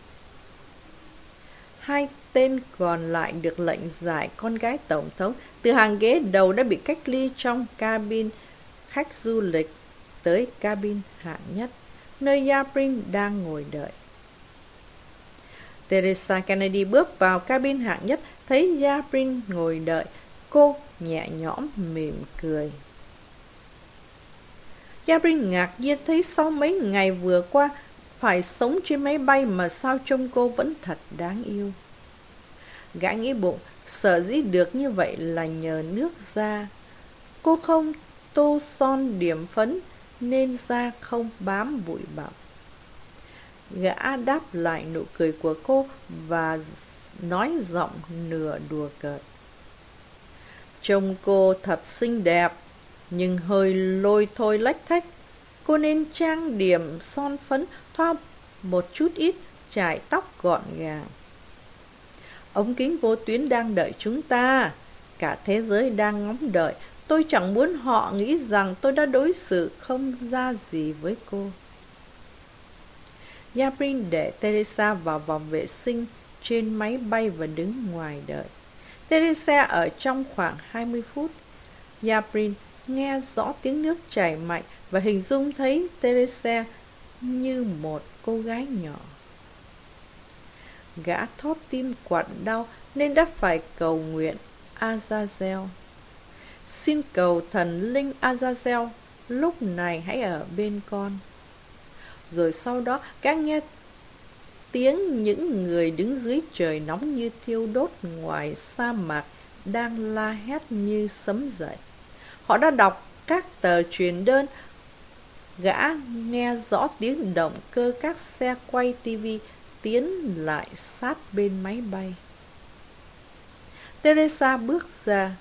Hai tên còn lại được lệnh giải con gái tổng thống từ hàng ghế đầu đã bị cách ly trong cabin khách du lịch tới cabin hạng nhất, nơi Yabrin đang ngồi đợi. Teresa Kennedy bước vào cabin hạng nhất, thấy Yabrin ngồi đợi, cô nhẹ nhõm mỉm cười. Yabrin ngạc nhiên thấy sau mấy ngày vừa qua phải sống trên máy bay mà sao trông cô vẫn thật đáng yêu. Gã nghĩ bụng, sở dĩ được như vậy là nhờ nước da. Cô không tô son điểm phấn nên da không bám bụi bặm. Gã đáp lại nụ cười của cô và nói giọng nửa đùa cợt. Trông cô thật xinh đẹp, nhưng hơi lôi thôi lách thách. Cô nên trang điểm son phấn thoa một chút ít, trải tóc gọn gàng. Ống kính vô tuyến đang đợi chúng ta. Cả thế giới đang ngóng đợi. Tôi chẳng muốn họ nghĩ rằng tôi đã đối xử không ra gì với cô. Yabrin để Teresa vào vòng vệ sinh trên máy bay và đứng ngoài đợi. Teresa ở trong khoảng 20 phút. Yabrin nghe rõ tiếng nước chảy mạnh và hình dung thấy Teresa như một cô gái nhỏ. Gã thót tim quặn đau nên đã phải cầu nguyện Azazel. Xin cầu thần linh Azazel lúc này hãy ở bên con. Rồi sau đó các nghe tiếng những người đứng dưới trời nóng như thiêu đốt ngoài sa mạc đang la hét như sấm dậy. Họ đã đọc các tờ truyền đơn, gã nghe rõ tiếng động cơ các xe quay tivi tiến lại sát bên máy bay. Teresa bước ra.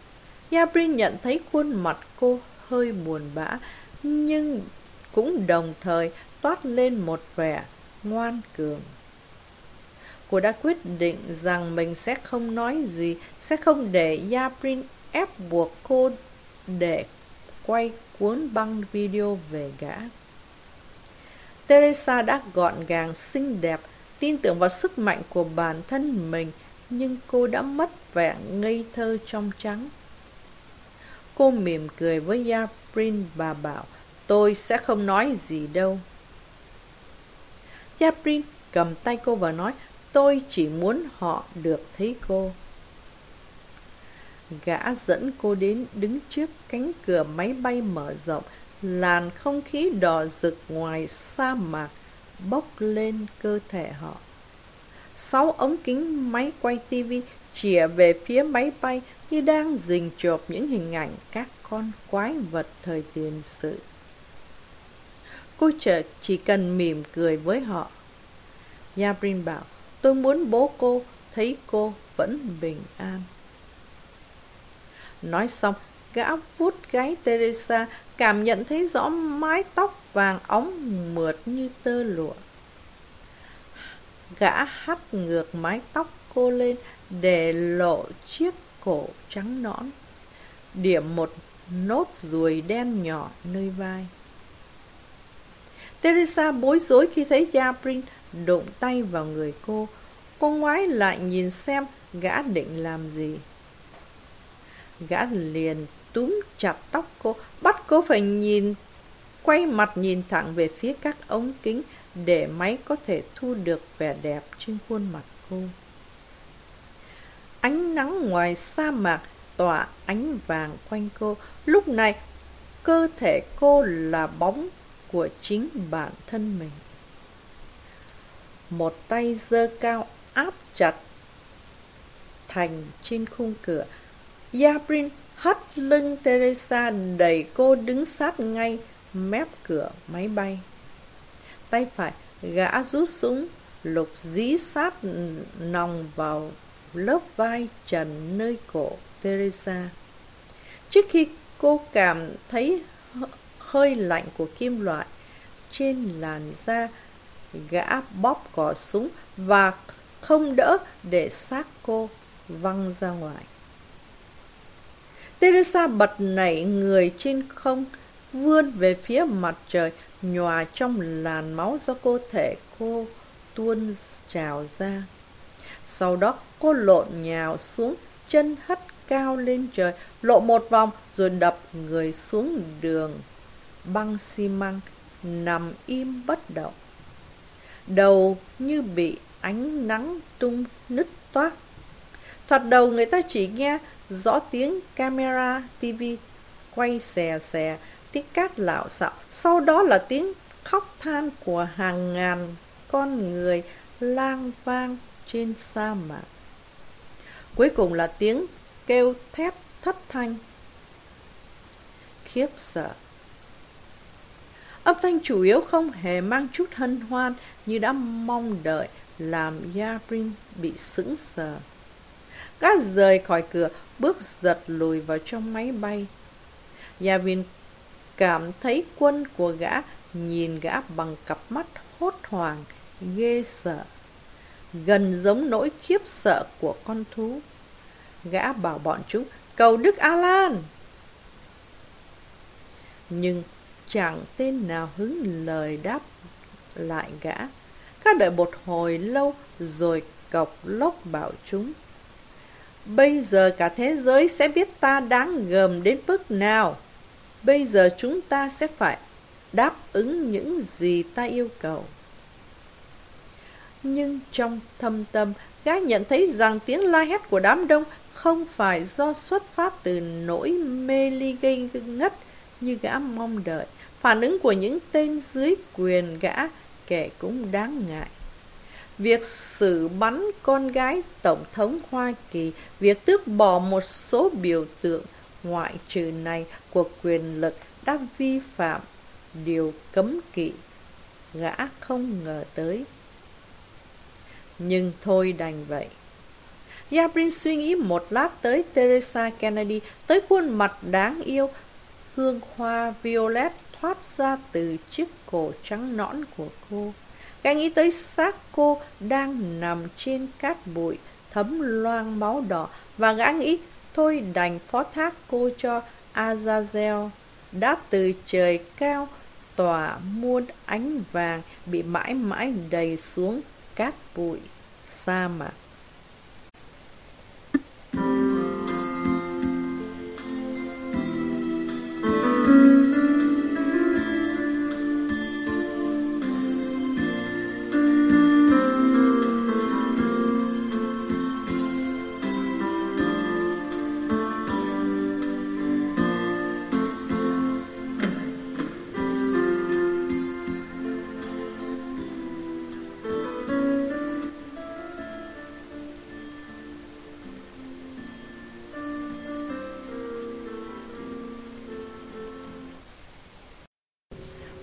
gabriel nhận thấy khuôn mặt cô hơi buồn bã, nhưng cũng đồng thời toát lên một vẻ ngoan cường. Cô đã quyết định rằng mình sẽ không nói gì, sẽ không để Yabrin ép buộc cô để quay cuốn băng video về gã. Teresa đã gọn gàng xinh đẹp, tin tưởng vào sức mạnh của bản thân mình, nhưng cô đã mất vẻ ngây thơ trong trắng. Cô mỉm cười với yaprin và bảo, tôi sẽ không nói gì đâu. yaprin cầm tay cô và nói, tôi chỉ muốn họ được thấy cô. Gã dẫn cô đến đứng trước cánh cửa máy bay mở rộng, làn không khí đỏ rực ngoài sa mạc bốc lên cơ thể họ. Sáu ống kính máy quay tivi chìa về phía máy bay như đang rình chộp những hình ảnh các con quái vật thời tiền sự. cô chợ chỉ cần mỉm cười với họ. Yabrin bảo, tôi muốn bố cô thấy cô vẫn bình an. Nói xong, gã vuốt gáy Teresa, cảm nhận thấy rõ mái tóc vàng óng mượt như tơ lụa. Gã hắt ngược mái tóc cô lên để lộ chiếc cổ trắng nõn, điểm một nốt ruồi đen nhỏ nơi vai. Teresa bối rối khi thấy jabrin đụng tay vào người cô. Cô ngoái lại nhìn xem gã định làm gì. Gã liền túm chặt tóc cô, bắt cô phải nhìn, quay mặt nhìn thẳng về phía các ống kính để máy có thể thu được vẻ đẹp trên khuôn mặt cô. Ánh nắng ngoài sa mạc tỏa ánh vàng quanh cô. Lúc này, cơ thể cô là bóng của chính bản thân mình. Một tay giơ cao áp chặt thành trên khung cửa. Yabrin hất lưng Teresa đẩy cô đứng sát ngay mép cửa máy bay. Tay phải gã rút súng lục dí sát nòng vào lớp vai trần nơi cổ Teresa. Trước khi cô cảm thấy hơi lạnh của kim loại trên làn da, gã bóp cò súng và không đỡ để xác cô văng ra ngoài. Teresa bật nảy người trên không, vươn về phía mặt trời, nhòa trong làn máu do cơ thể cô tuôn trào ra. Sau đó cô lộn nhào xuống, chân hất cao lên trời, lộ một vòng rồi đập người xuống đường băng xi măng, nằm im bất động. Đầu như bị ánh nắng tung nứt toát. Thoạt đầu người ta chỉ nghe rõ tiếng camera TV quay xè xè, tiếng cát lạo xạo, sau đó là tiếng khóc than của hàng ngàn con người lang vang trên sa mạc. Cuối cùng là tiếng kêu thét thất thanh. Khiếp sợ. Âm thanh chủ yếu không hề mang chút hân hoan như đã mong đợi làm Yabrin bị sững sờ. Gã rời khỏi cửa, bước giật lùi vào trong máy bay. ya'brin cảm thấy quân của gã nhìn gã bằng cặp mắt hốt hoảng, ghê sợ. Gần giống nỗi khiếp sợ của con thú. Gã bảo bọn chúng cầu Đức Alan. Nhưng chẳng tên nào hứng lời đáp lại gã. các đợi một hồi lâu rồi cọc lốc bảo chúng. Bây giờ cả thế giới sẽ biết ta đáng gờm đến mức nào. Bây giờ chúng ta sẽ phải đáp ứng những gì ta yêu cầu. Nhưng trong thâm tâm, gã nhận thấy rằng tiếng la hét của đám đông không phải do xuất phát từ nỗi mê ly gây ngất như gã mong đợi. Phản ứng của những tên dưới quyền gã kẻ cũng đáng ngại. Việc xử bắn con gái Tổng thống Hoa Kỳ, việc tước bỏ một số biểu tượng ngoại trừ này của quyền lực đã vi phạm điều cấm kỵ. Gã không ngờ tới. Nhưng thôi đành vậy. Yabrin suy nghĩ một lát tới Teresa Kennedy, tới khuôn mặt đáng yêu, hương hoa violet thoát ra từ chiếc cổ trắng nõn của cô. Gã nghĩ tới xác cô đang nằm trên cát bụi, thấm loang máu đỏ, và gã nghĩ thôi đành phó thác cô cho Azazel đã từ trời cao tỏa muôn ánh vàng bị mãi mãi đầy xuống cát bụi sa mạc.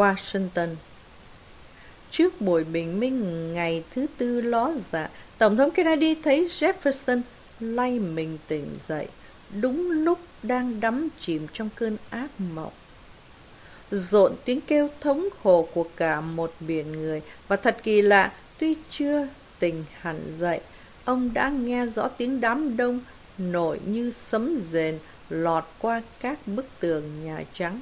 Washington Trước buổi bình minh ngày thứ tư ló dạ, Tổng thống Kennedy thấy Jefferson lay mình tỉnh dậy, đúng lúc đang đắm chìm trong cơn ác mộng. Rộn tiếng kêu thống khổ của cả một biển người, và thật kỳ lạ, tuy chưa tỉnh hẳn dậy, ông đã nghe rõ tiếng đám đông nổi như sấm rền lọt qua các bức tường Nhà Trắng.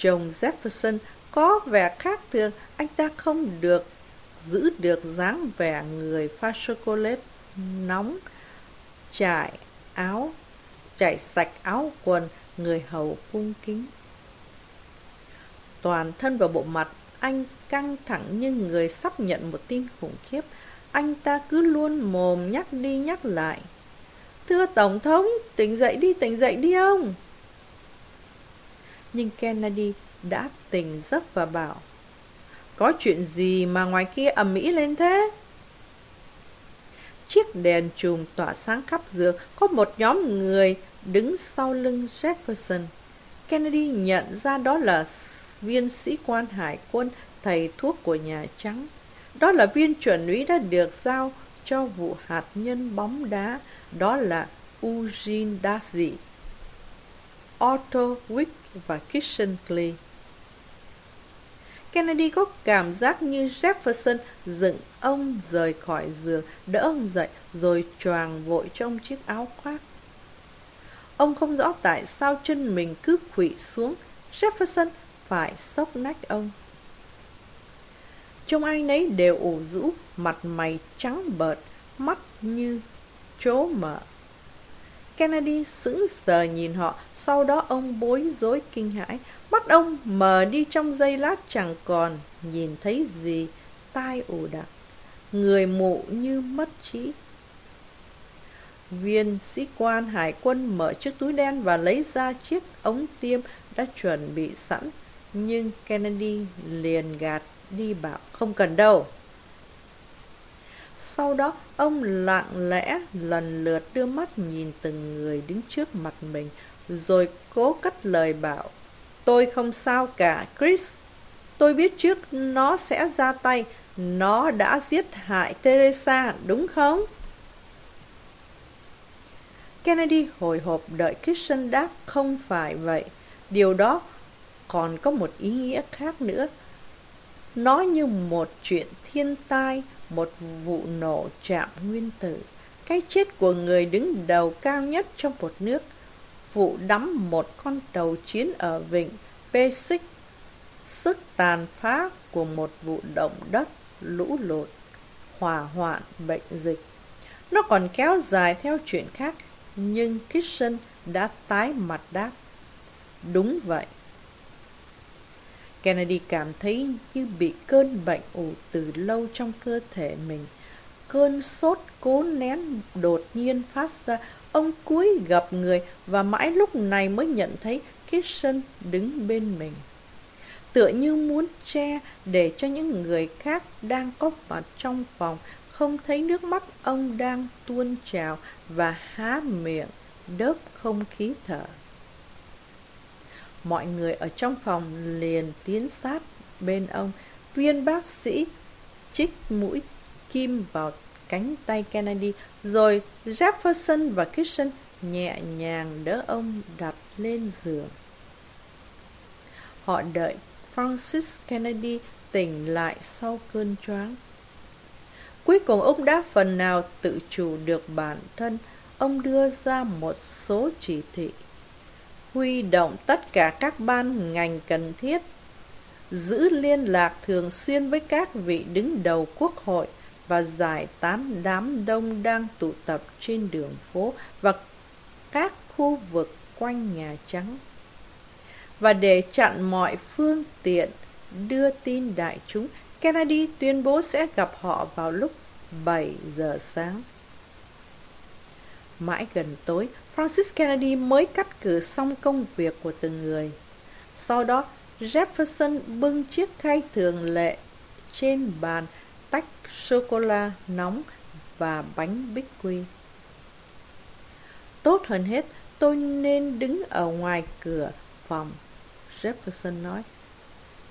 Chồng Jefferson có vẻ khác thường, anh ta không được giữ được dáng vẻ người pha chocolate nóng, trải áo, trải sạch áo quần, người hầu cung kính. Toàn thân và bộ mặt anh căng thẳng như người sắp nhận một tin khủng khiếp. Anh ta cứ luôn mồm nhắc đi nhắc lại. Thưa Tổng thống, tỉnh dậy đi, tỉnh dậy đi ông nhưng Kennedy đã tỉnh giấc và bảo, Có chuyện gì mà ngoài kia ầm ĩ lên thế? Chiếc đèn chùm tỏa sáng khắp giường Có một nhóm người đứng sau lưng Jefferson. Kennedy nhận ra đó là viên sĩ quan hải quân, thầy thuốc của Nhà Trắng. Đó là viên chuẩn úy đã được giao cho vụ hạt nhân bóng đá, Đó là Eugene Daisy Otto Wick và Kitchen Kennedy có cảm giác như Jefferson dựng ông rời khỏi giường, đỡ ông dậy rồi choàng vội trong chiếc áo khoác. Ông không rõ tại sao chân mình cứ khuỵu xuống, Jefferson phải sốc nách ông. Trông ai nấy đều ủ rũ, mặt mày trắng bợt, mắt như chố mở. Kennedy sững sờ nhìn họ, sau đó ông bối rối kinh hãi. Mắt ông mờ đi trong giây lát chẳng còn nhìn thấy gì, tai ù đặc, người mụ như mất trí. Viên sĩ quan hải quân mở chiếc túi đen và lấy ra chiếc ống tiêm đã chuẩn bị sẵn, nhưng Kennedy liền gạt đi bảo không cần đâu. Sau đó, ông lặng lẽ lần lượt đưa mắt nhìn từng người đứng trước mặt mình, rồi cố cất lời bảo. Tôi không sao cả, Chris. Tôi biết trước nó sẽ ra tay. Nó đã giết hại Teresa, đúng không? Kennedy hồi hộp đợi Christian đáp không phải vậy. Điều đó còn có một ý nghĩa khác nữa. Nó như một chuyện thiên tai, một vụ nổ chạm nguyên tử, cái chết của người đứng đầu cao nhất trong một nước, vụ đắm một con tàu chiến ở vịnh Basic, sức tàn phá của một vụ động đất, lũ lụt, hỏa hoạn, bệnh dịch. Nó còn kéo dài theo chuyện khác, nhưng Kitchen đã tái mặt đáp. Đúng vậy. Kennedy cảm thấy như bị cơn bệnh ủ từ lâu trong cơ thể mình. Cơn sốt cố nén đột nhiên phát ra, ông cúi gặp người và mãi lúc này mới nhận thấy Kitchen đứng bên mình. Tựa như muốn che để cho những người khác đang có mặt trong phòng không thấy nước mắt ông đang tuôn trào và há miệng đớp không khí thở. Mọi người ở trong phòng liền tiến sát bên ông. Viên bác sĩ chích mũi kim vào cánh tay Kennedy, rồi Jefferson và Kitchen nhẹ nhàng đỡ ông đặt lên giường. Họ đợi Francis Kennedy tỉnh lại sau cơn choáng. Cuối cùng ông đã phần nào tự chủ được bản thân, ông đưa ra một số chỉ thị. Huy động tất cả các ban ngành cần thiết, giữ liên lạc thường xuyên với các vị đứng đầu quốc hội và giải tán đám đông đang tụ tập trên đường phố và các khu vực quanh Nhà Trắng. Và để chặn mọi phương tiện đưa tin đại chúng, Kennedy tuyên bố sẽ gặp họ vào lúc 7 giờ sáng. Mãi gần tối, Francis Kennedy mới cắt cử xong công việc của từng người. Sau đó, Jefferson bưng chiếc khay thường lệ trên bàn tách sô-cô-la nóng và bánh bích quy. Tốt hơn hết, tôi nên đứng ở ngoài cửa phòng, Jefferson nói.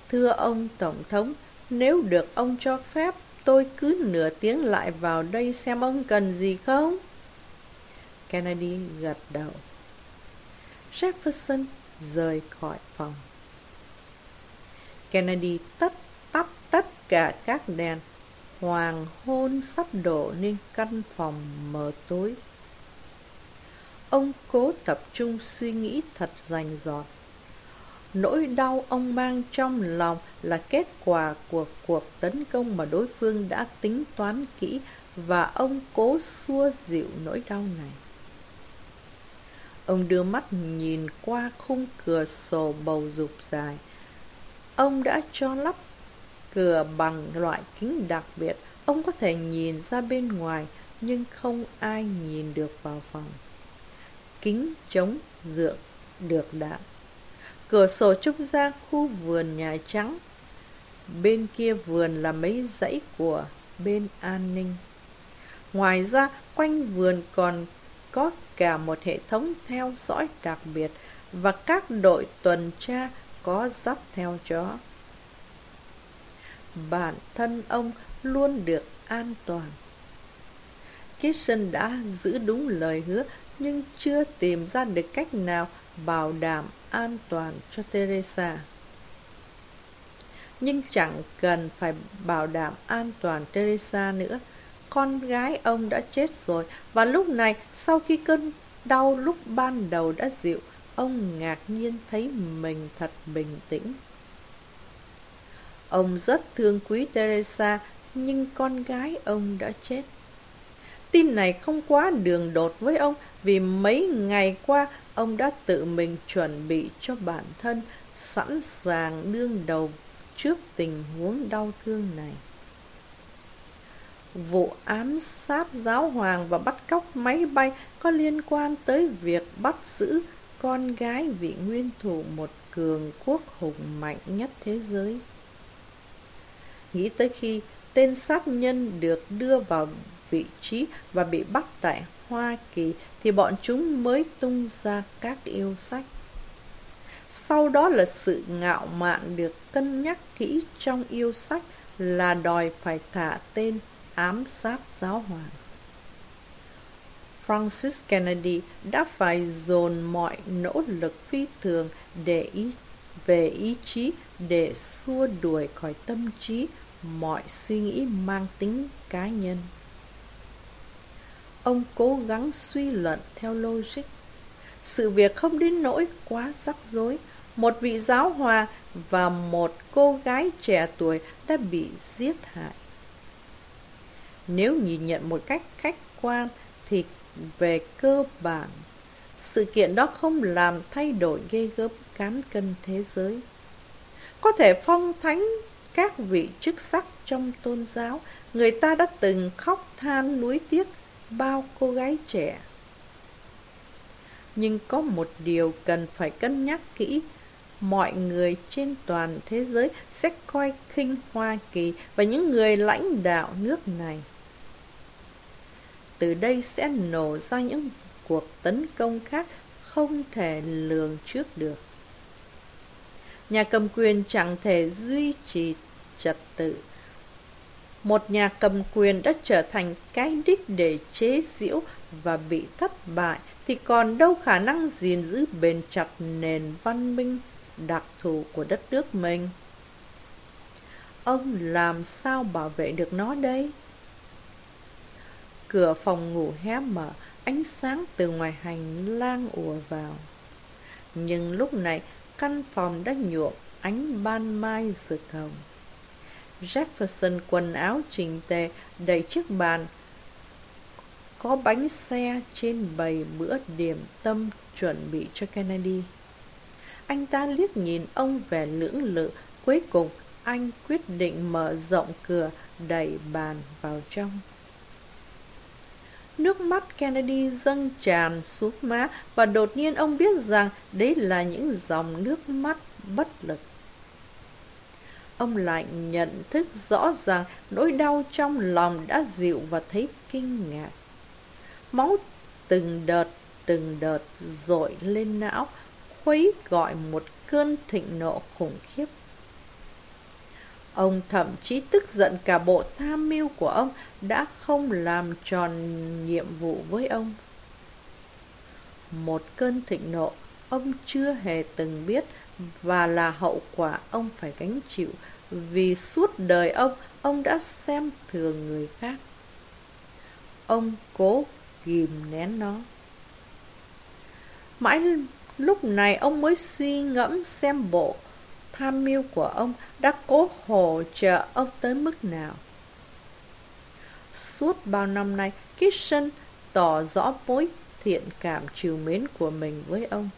Thưa ông Tổng thống, nếu được ông cho phép, tôi cứ nửa tiếng lại vào đây xem ông cần gì không? Kennedy gật đầu. Jefferson rời khỏi phòng. Kennedy tắt tắt tất cả các đèn. Hoàng hôn sắp đổ nên căn phòng mờ tối. Ông cố tập trung suy nghĩ thật rành rọt. Nỗi đau ông mang trong lòng là kết quả của cuộc tấn công mà đối phương đã tính toán kỹ và ông cố xua dịu nỗi đau này. Ông đưa mắt nhìn qua khung cửa sổ bầu dục dài. Ông đã cho lắp cửa bằng loại kính đặc biệt. Ông có thể nhìn ra bên ngoài, nhưng không ai nhìn được vào phòng. Kính chống dựa được đạn. Cửa sổ trông ra khu vườn nhà trắng. Bên kia vườn là mấy dãy của bên an ninh. Ngoài ra, quanh vườn còn có cả một hệ thống theo dõi đặc biệt và các đội tuần tra có dắt theo chó. Bản thân ông luôn được an toàn. Kitson đã giữ đúng lời hứa nhưng chưa tìm ra được cách nào bảo đảm an toàn cho Teresa. Nhưng chẳng cần phải bảo đảm an toàn Teresa nữa. Con gái ông đã chết rồi và lúc này sau khi cơn đau lúc ban đầu đã dịu, ông ngạc nhiên thấy mình thật bình tĩnh. Ông rất thương quý Teresa, nhưng con gái ông đã chết. Tin này không quá đường đột với ông vì mấy ngày qua ông đã tự mình chuẩn bị cho bản thân sẵn sàng đương đầu trước tình huống đau thương này. Vụ ám sát giáo hoàng và bắt cóc máy bay có liên quan tới việc bắt giữ con gái vị nguyên thủ một cường quốc hùng mạnh nhất thế giới. Nghĩ tới khi tên sát nhân được đưa vào vị trí và bị bắt tại Hoa Kỳ thì bọn chúng mới tung ra các yêu sách. Sau đó là sự ngạo mạn được cân nhắc kỹ trong yêu sách là đòi phải thả tên ám sát giáo hoàng. Francis Kennedy đã phải dồn mọi nỗ lực phi thường để ý, về ý chí để xua đuổi khỏi tâm trí mọi suy nghĩ mang tính cá nhân. Ông cố gắng suy luận theo logic. Sự việc không đến nỗi quá rắc rối. Một vị giáo hòa và một cô gái trẻ tuổi đã bị giết hại. Nếu nhìn nhận một cách khách quan thì về cơ bản, sự kiện đó không làm thay đổi ghê gớm cán cân thế giới. Có thể phong thánh các vị chức sắc trong tôn giáo, người ta đã từng khóc than nuối tiếc bao cô gái trẻ. Nhưng có một điều cần phải cân nhắc kỹ, mọi người trên toàn thế giới sẽ coi khinh Hoa Kỳ và những người lãnh đạo nước này. Từ đây sẽ nổ ra những cuộc tấn công khác không thể lường trước được. Nhà cầm quyền chẳng thể duy trì trật tự. Một nhà cầm quyền đã trở thành cái đích để chế giễu và bị thất bại, thì còn đâu khả năng gìn giữ bền chặt nền văn minh đặc thù của đất nước mình? Ông làm sao bảo vệ được nó đây? Cửa phòng ngủ hé mở, ánh sáng từ ngoài hành lang ùa vào. Nhưng lúc này, căn phòng đã nhuộm ánh ban mai rực hồng. Jefferson quần áo chỉnh tề đẩy chiếc bàn có bánh xe trên bầy bữa điểm tâm chuẩn bị cho Kennedy. Anh ta liếc nhìn ông vẻ lưỡng lự, cuối cùng anh quyết định mở rộng cửa đẩy bàn vào trong. Nước mắt Kennedy dâng tràn xuống má và đột nhiên ông biết rằng đấy là những dòng nước mắt bất lực. Ông lại nhận thức rõ ràng nỗi đau trong lòng đã dịu và thấy kinh ngạc. Máu từng đợt từng đợt dội lên não, khuấy gọi một cơn thịnh nộ khủng khiếp. Ông thậm chí tức giận cả bộ tham mưu của ông đã không làm tròn nhiệm vụ với ông. Một cơn thịnh nộ ông chưa hề từng biết và là hậu quả ông phải gánh chịu vì suốt đời ông, ông đã xem thường người khác. Ông cố kìm nén nó. Mãi lúc này ông mới suy ngẫm xem bộ tham mưu của ông đã cố hỗ trợ ông tới mức nào. Suốt bao năm nay, Kitchen tỏ rõ mối thiện cảm trìu mến của mình với ông.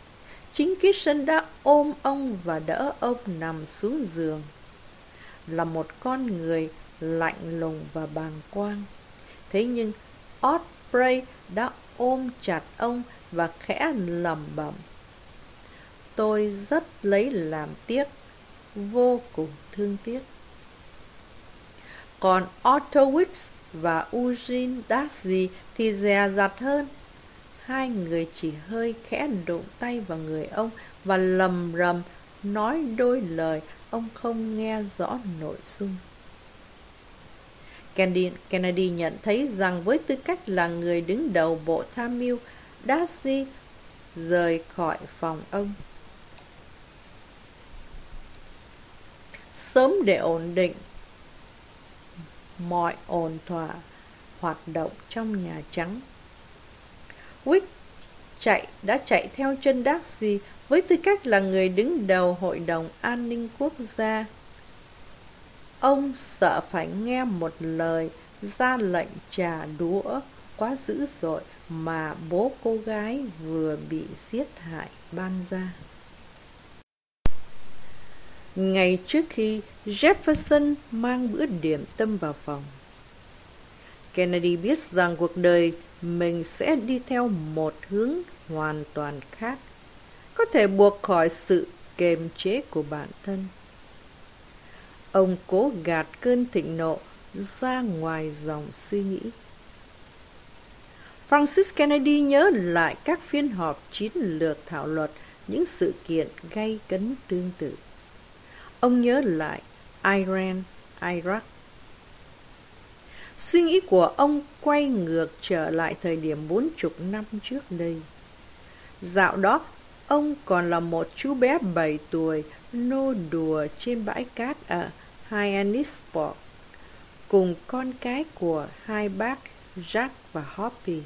Chính Kitchen đã ôm ông và đỡ ông nằm xuống giường. Là một con người lạnh lùng và bàng quang. Thế nhưng Osprey đã ôm chặt ông và khẽ lẩm bẩm. Tôi rất lấy làm tiếc, vô cùng thương tiếc. Còn Otto Wicks và Eugene Darcy thì dè dặt hơn. Hai người chỉ hơi khẽ đụng tay vào người ông và lầm rầm nói đôi lời ông không nghe rõ nội dung. Kennedy, Kennedy nhận thấy rằng với tư cách là người đứng đầu bộ tham mưu, Darcy rời khỏi phòng ông. Sớm để ổn định mọi ổn thỏa hoạt động trong Nhà Trắng. Wick chạy, đã chạy theo chân Darcy với tư cách là người đứng đầu Hội đồng An ninh Quốc gia. Ông sợ phải nghe một lời ra lệnh trà đũa quá dữ dội mà bố cô gái vừa bị giết hại ban ra ngay trước khi Jefferson mang bữa điểm tâm vào phòng, Kennedy biết rằng cuộc đời mình sẽ đi theo một hướng hoàn toàn khác, có thể buộc khỏi sự kềm chế của bản thân. Ông cố gạt cơn thịnh nộ ra ngoài dòng suy nghĩ. Francis Kennedy nhớ lại các phiên họp chiến lược thảo luận những sự kiện gây cấn tương tự. Ông nhớ lại Iran, Iraq. Suy nghĩ của ông quay ngược trở lại thời điểm bốn chục năm trước đây. Dạo đó, ông còn là một chú bé bảy tuổi nô đùa trên bãi cát ở Hyannisport cùng con cái của hai bác Jack và Hoppy.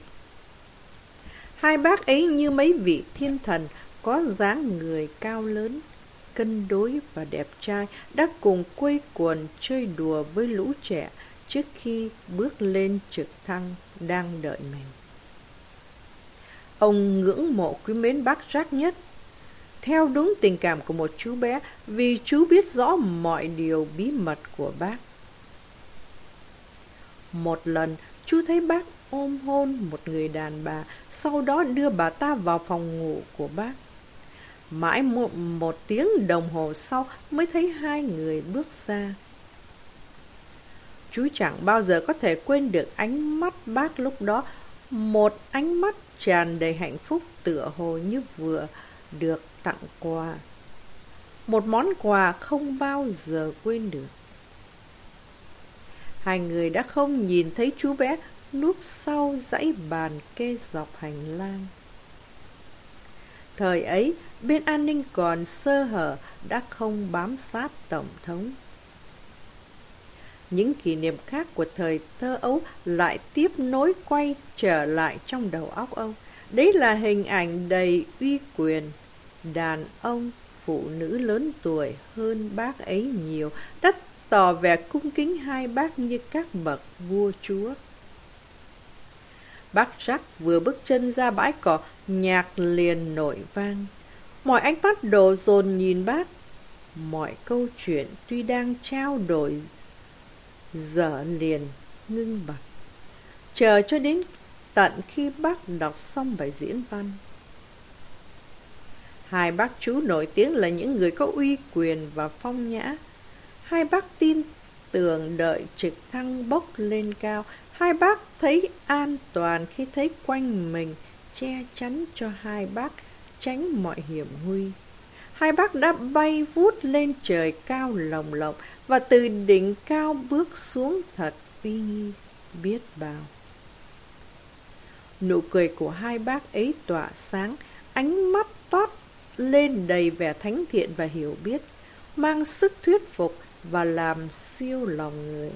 Hai bác ấy như mấy vị thiên thần có dáng người cao lớn, cân đối và đẹp trai đã cùng quây quần chơi đùa với lũ trẻ trước khi bước lên trực thăng đang đợi mình. Ông ngưỡng mộ quý mến bác Jack nhất theo đúng tình cảm của một chú bé vì chú biết rõ mọi điều bí mật của bác. Một lần, chú thấy bác ôm hôn một người đàn bà, sau đó đưa bà ta vào phòng ngủ của bác. Mãi một, một tiếng đồng hồ sau mới thấy hai người bước ra. Chú chẳng bao giờ có thể quên được ánh mắt bác lúc đó, một ánh mắt tràn đầy hạnh phúc tựa hồ như vừa được tặng quà. Một món quà không bao giờ quên được. Hai người đã không nhìn thấy chú bé núp sau dãy bàn kê dọc hành lang. Thời ấy, bên an ninh còn sơ hở đã không bám sát Tổng thống. những kỷ niệm khác của thời thơ ấu lại tiếp nối quay trở lại trong đầu óc ông. Đấy là hình ảnh đầy uy quyền, đàn ông, phụ nữ lớn tuổi hơn bác ấy nhiều, đã tỏ vẻ cung kính hai bác như các bậc vua chúa. Bác Jack vừa bước chân ra bãi cỏ, nhạc liền nổi vang. Mọi ánh mắt đổ dồn nhìn bác. Mọi câu chuyện tuy đang trao đổi, dở liền, ngưng bặt. Chờ cho đến tận khi bác đọc xong bài diễn văn. Hai bác chú nổi tiếng là những người có uy quyền và phong nhã. Hai bác tin tưởng đợi trực thăng bốc lên cao. Hai bác thấy an toàn khi thấy quanh mình che chắn cho hai bác tránh mọi hiểm nguy. Hai bác đã bay vút lên trời cao lồng lộng và từ đỉnh cao bước xuống thật uy nghi biết bao. Nụ cười của hai bác ấy tỏa sáng, ánh mắt toát lên đầy vẻ thánh thiện và hiểu biết, mang sức thuyết phục và làm siêu lòng người.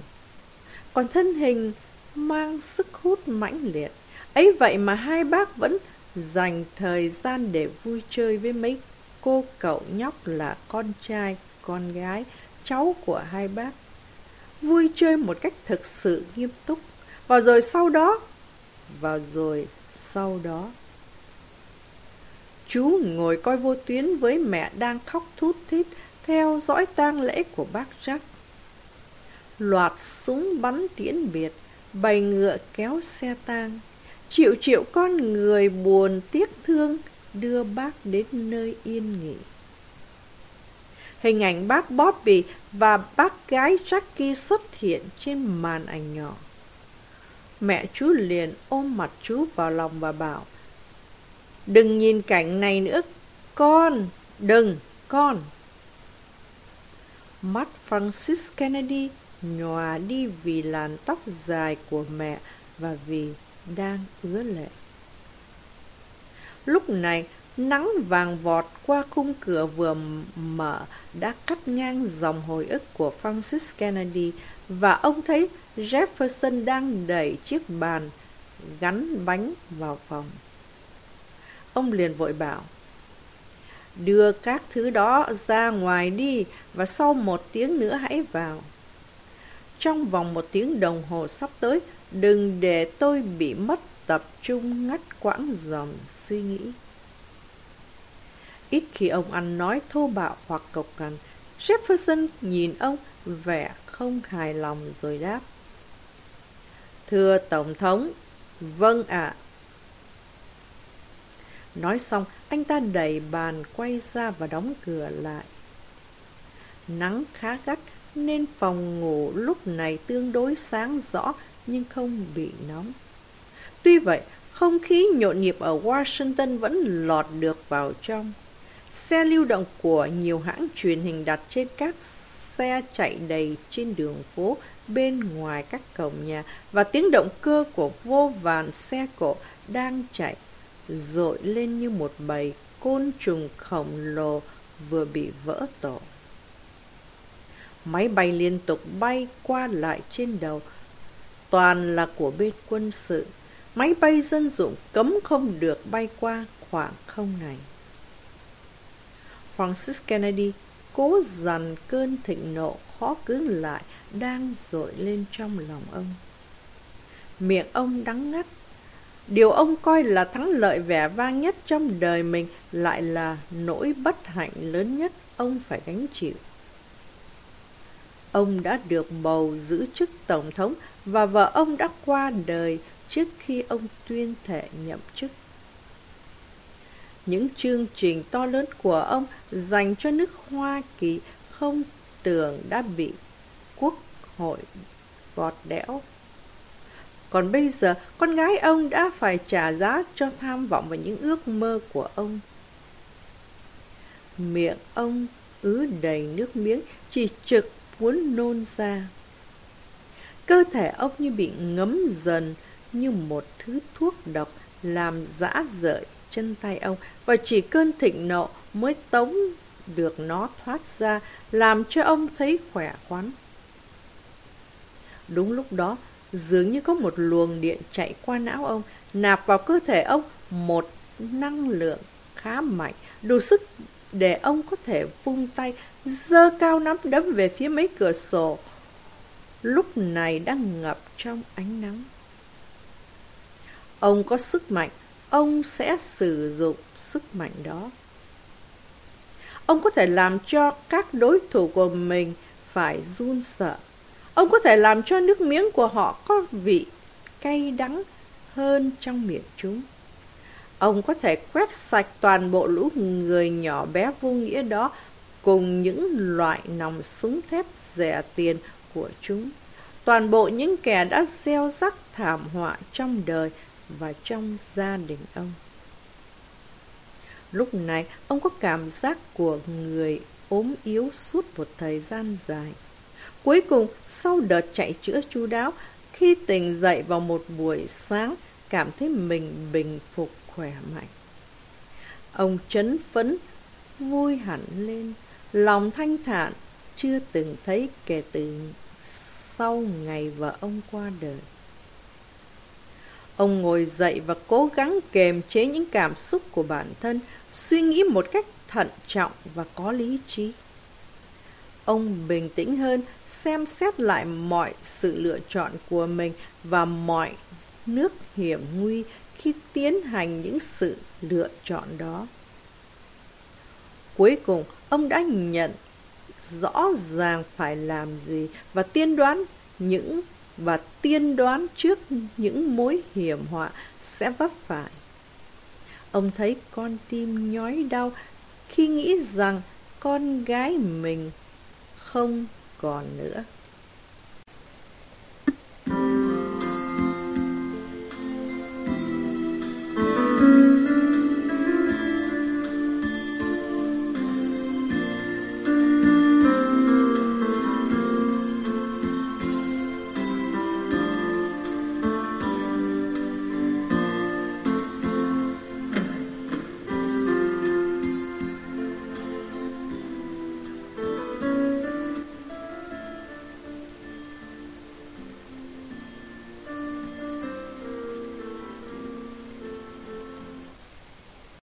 Còn thân hình mang sức hút mãnh liệt, ấy vậy mà hai bác vẫn dành thời gian để vui chơi với mấy cô cậu nhóc là con trai, con gái, cháu của hai bác. Vui chơi một cách thực sự nghiêm túc. Và rồi sau đó, và rồi sau đó. Chú ngồi coi vô tuyến với mẹ đang khóc thút thít theo dõi tang lễ của bác Jack. Loạt súng bắn tiễn biệt, bầy ngựa kéo xe tang. Triệu triệu con người buồn tiếc thương đưa bác đến nơi yên nghỉ. Hình ảnh bác Bobby và bác gái Jackie xuất hiện trên màn ảnh nhỏ. Mẹ chú liền ôm mặt chú vào lòng và bảo Đừng nhìn cảnh này nữa, con, đừng, con. Mắt Francis Kennedy nhòa đi vì làn tóc dài của mẹ và vì đang ứa lệ. Lúc này, nắng vàng vọt qua khung cửa vừa mở đã cắt ngang dòng hồi ức của Francis Kennedy và ông thấy Jefferson đang đẩy chiếc bàn gắn bánh vào phòng. Ông liền vội bảo, đưa các thứ đó ra ngoài đi và sau một tiếng nữa hãy vào. Trong vòng một tiếng đồng hồ sắp tới, đừng để tôi bị mất tập trung ngắt quãng dòng suy nghĩ. Ít khi ông ăn nói thô bạo hoặc cộc cằn, Jefferson nhìn ông vẻ không hài lòng rồi đáp. Thưa Tổng thống, vâng ạ. Nói xong, anh ta đẩy bàn quay ra và đóng cửa lại. Nắng khá gắt nên phòng ngủ lúc này tương đối sáng rõ nhưng không bị nóng. Tuy vậy, không khí nhộn nhịp ở Washington vẫn lọt được vào trong. Xe lưu động của nhiều hãng truyền hình đặt trên các xe chạy đầy trên đường phố bên ngoài các cổng nhà và tiếng động cơ của vô vàn xe cộ đang chạy dội lên như một bầy côn trùng khổng lồ vừa bị vỡ tổ. Máy bay liên tục bay qua lại trên đầu, toàn là của bên quân sự. Máy bay dân dụng cấm không được bay qua khoảng không này. Francis Kennedy cố dằn cơn thịnh nộ khó cưỡng lại đang dội lên trong lòng ông. Miệng ông đắng ngắt. Điều ông coi là thắng lợi vẻ vang nhất trong đời mình lại là nỗi bất hạnh lớn nhất ông phải gánh chịu. Ông đã được bầu giữ chức tổng thống và vợ ông đã qua đời trước khi ông tuyên thệ nhậm chức. Những chương trình to lớn của ông dành cho nước Hoa Kỳ không tưởng đã bị quốc hội gọt đẽo. Còn bây giờ, con gái ông đã phải trả giá cho tham vọng và những ước mơ của ông. Miệng ông ứ đầy nước miếng, chỉ trực muốn nôn ra. Cơ thể ông như bị ngấm dần như một thứ thuốc độc làm dã rời chân tay ông và chỉ cơn thịnh nộ mới tống được nó thoát ra làm cho ông thấy khỏe khoắn. Đúng lúc đó, dường như có một luồng điện chạy qua não ông, nạp vào cơ thể ông một năng lượng khá mạnh, đủ sức để ông có thể vung tay, giơ cao nắm đấm về phía mấy cửa sổ, lúc này đang ngập trong ánh nắng. Ông có sức mạnh, ông sẽ sử dụng sức mạnh đó. Ông có thể làm cho các đối thủ của mình phải run sợ. Ông có thể làm cho nước miếng của họ có vị cay đắng hơn trong miệng chúng. Ông có thể quét sạch toàn bộ lũ người nhỏ bé vô nghĩa đó cùng những loại nòng súng thép rẻ tiền của chúng. Toàn bộ những kẻ đã gieo rắc thảm họa trong đời và trong gia đình ông. Lúc này, ông có cảm giác của người ốm yếu suốt một thời gian dài. Cuối cùng, sau đợt chạy chữa chú đáo, khi tỉnh dậy vào một buổi sáng, cảm thấy mình bình phục khỏe mạnh. Ông chấn phấn, vui hẳn lên, lòng thanh thản, chưa từng thấy kể từ sau ngày vợ ông qua đời. Ông ngồi dậy và cố gắng kềm chế những cảm xúc của bản thân, suy nghĩ một cách thận trọng và có lý trí. Ông bình tĩnh hơn, xem xét lại mọi sự lựa chọn của mình và mọi nước hiểm nguy khi tiến hành những sự lựa chọn đó. Cuối cùng, ông đã nhận rõ ràng phải làm gì và tiên đoán những và tiên đoán trước những mối hiểm họa sẽ vấp phải. Ông thấy con tim nhói đau khi nghĩ rằng con gái mình không còn nữa.